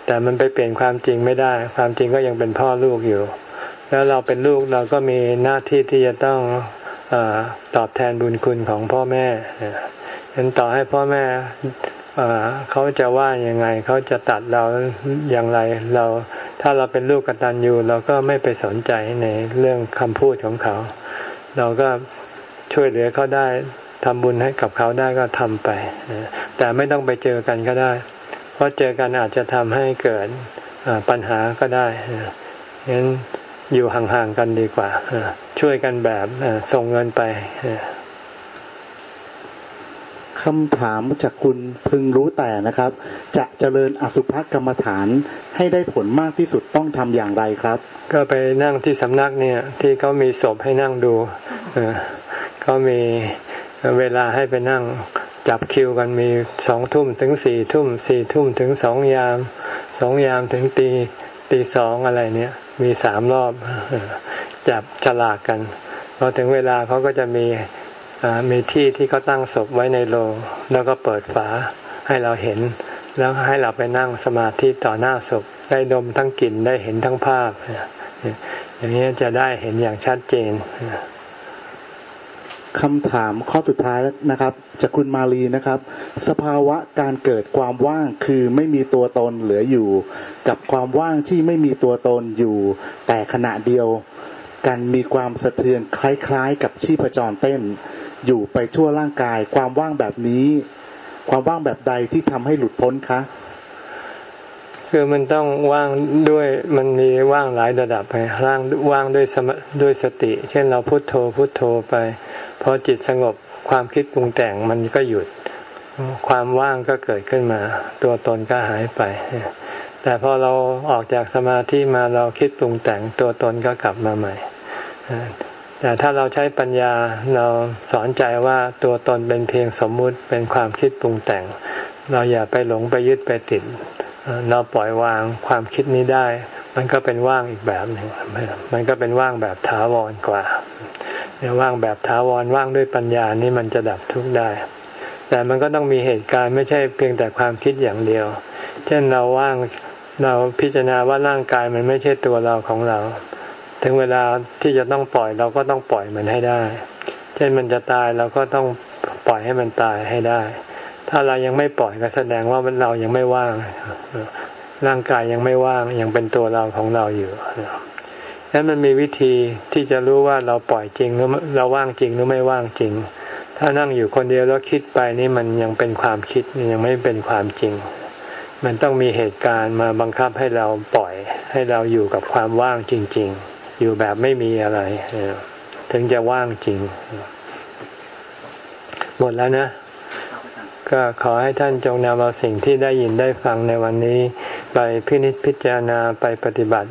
Speaker 1: แต่มันไปเปลี่ยนความจริงไม่ได้ ความจริงก็ยังเป็นพ่อลูกอยู่ แล้วเราเป็นลูกเราก็มีหน้าที่ที่จะต้องอตอบแทนบุญคุณของพ่อแม่ฉะนั้นต่อให้พ่อแม่เขาจะว่ายังไง เขาจะตัดเราอย่างไร เราถ้าเราเป็นลูกกตัญญูเราก็ไม่ไปสนใจในเรื่องคำพูดของเขา เราก็ช่วยเหลือเขาได้ทำบุญให้กับเขาได้ก็ทำไป แต่ไม่ต้องไปเจอกันก็ได้ ราะเจอกันอาจจะทำให้เกิดปัญหาก็ได้ฉะนั้นอยู่ห่างๆกันดีกว่า ช่วยกันแบบส่งเงินไป
Speaker 4: คำถามจากคุณพึงรู้แต่นะครับ จะเจริญอสุภกรรมฐานให้ได้ผลมากที่สุดต้องทำอย่างไรครับ
Speaker 1: ก็ไปนั่งที่สำนักเนี่ยที่เขามีศพให้นั่งดูเขามีเวลาให้ไปนั่ง จับคิวกันมีสองทุ่มถึงสี่ทุ่มสี่ทุ่มถึงสองยามสองยามถึงตีตีสองอะไรเนี่ยมีสามรอบจับฉลากกันพอถึงเวลาเขาก็จะมีมีที่ที่เขาตั้งศพไว้ในโรงแล้วก็เปิดฝาให้เราเห็น แล้วให้เราไปนั่งสมาธิต่อหน้าศพได้ดมทั้งกลิ่นได้เห็นทั้งภาพ อย่างนี้จะได้เห็นอย่างชัดเจน
Speaker 4: คำถามข้อสุดท้ายนะครับ จากคุณมาลีนะครับ สภาวะการเกิดความว่างคือไม่มีตัวตนเหลืออยู่ กับความว่างที่ไม่มีตัวตนอยู่ แต่ขณะเดียวกันมีความสะเทือนคล้ายๆ กับชีพจรเต้น อยู่ไปทั่วร่างกาย ความว่างแบบนี้ ความว่างแบบใดที่ทำให้หลุดพ้นคะ
Speaker 1: คือมันต้องว่างด้วยมันมีว่างหลายระดับไปร่างว่างด้วยสมด้วยสติ เช่นเราพุโทโธพุโทโธไป พอจิตสงบความคิดปรุงแต่งมันก็หยุด ความว่างก็เกิดขึ้นมา ตัวตนก็หายไป แต่พอเราออกจากสมาธิมาเราคิดปรุงแต่งตัวตนก็กลับมาใหม่ แต่ถ้าเราใช้ปัญญาเราสอนใจว่าตัวตนเป็นเพียงสมมุติเป็นความคิดปรุงแต่ง เราอย่าไปหลงไปยึดไปติด เราปล่อยวางความคิดนี้ได้ มันก็เป็นว่างอีกแบบหนึ่งมันก็เป็นว่างแบบถาวรกว่า เนี่ยว่างแบบถาวรว่างด้วยปัญญานี่มันจะดับทุกข์ได้ แต่มันก็ต้องมีเหตุการณ์ไม่ใช่เพียงแต่ความคิดอย่างเดียว เช่นเราว่างเราพิจารณาว่าร่างกายมันไม่ใช่ตัวเราของเรา ถึงเวลาที่จะต้องปล่อยเราก็ต้องปล่อยมันให้ได้ เช่นมันจะตายเราก็ต้องปล่อยให้มันตายให้ได้ ถ้าเรายังไม่ปล่อยก็แสดงว่าเรายังไม่ว่าง ร่างกายยังไม่ว่างยังเป็นตัวเราของเราอยู่ นั้นมันมีวิธีที่จะรู้ว่าเราปล่อยจริงหรือเราว่างจริงหรือไม่ว่างจริง ถ้านั่งอยู่คนเดียวแล้วคิดไปนี่มันยังเป็นความคิดยังไม่เป็นความจริง มันต้องมีเหตุการณ์มาบังคับให้เราปล่อย ให้เราอยู่กับความว่างจริง ๆ อยู่แบบไม่มีอะไร ถึงจะว่างจริง หมดแล้วนะ ก็ขอให้ท่านจงนำเอาสิ่งที่ได้ยินได้ฟังในวันนี้ ไปพินิจพิจารณาไปปฏิบัติ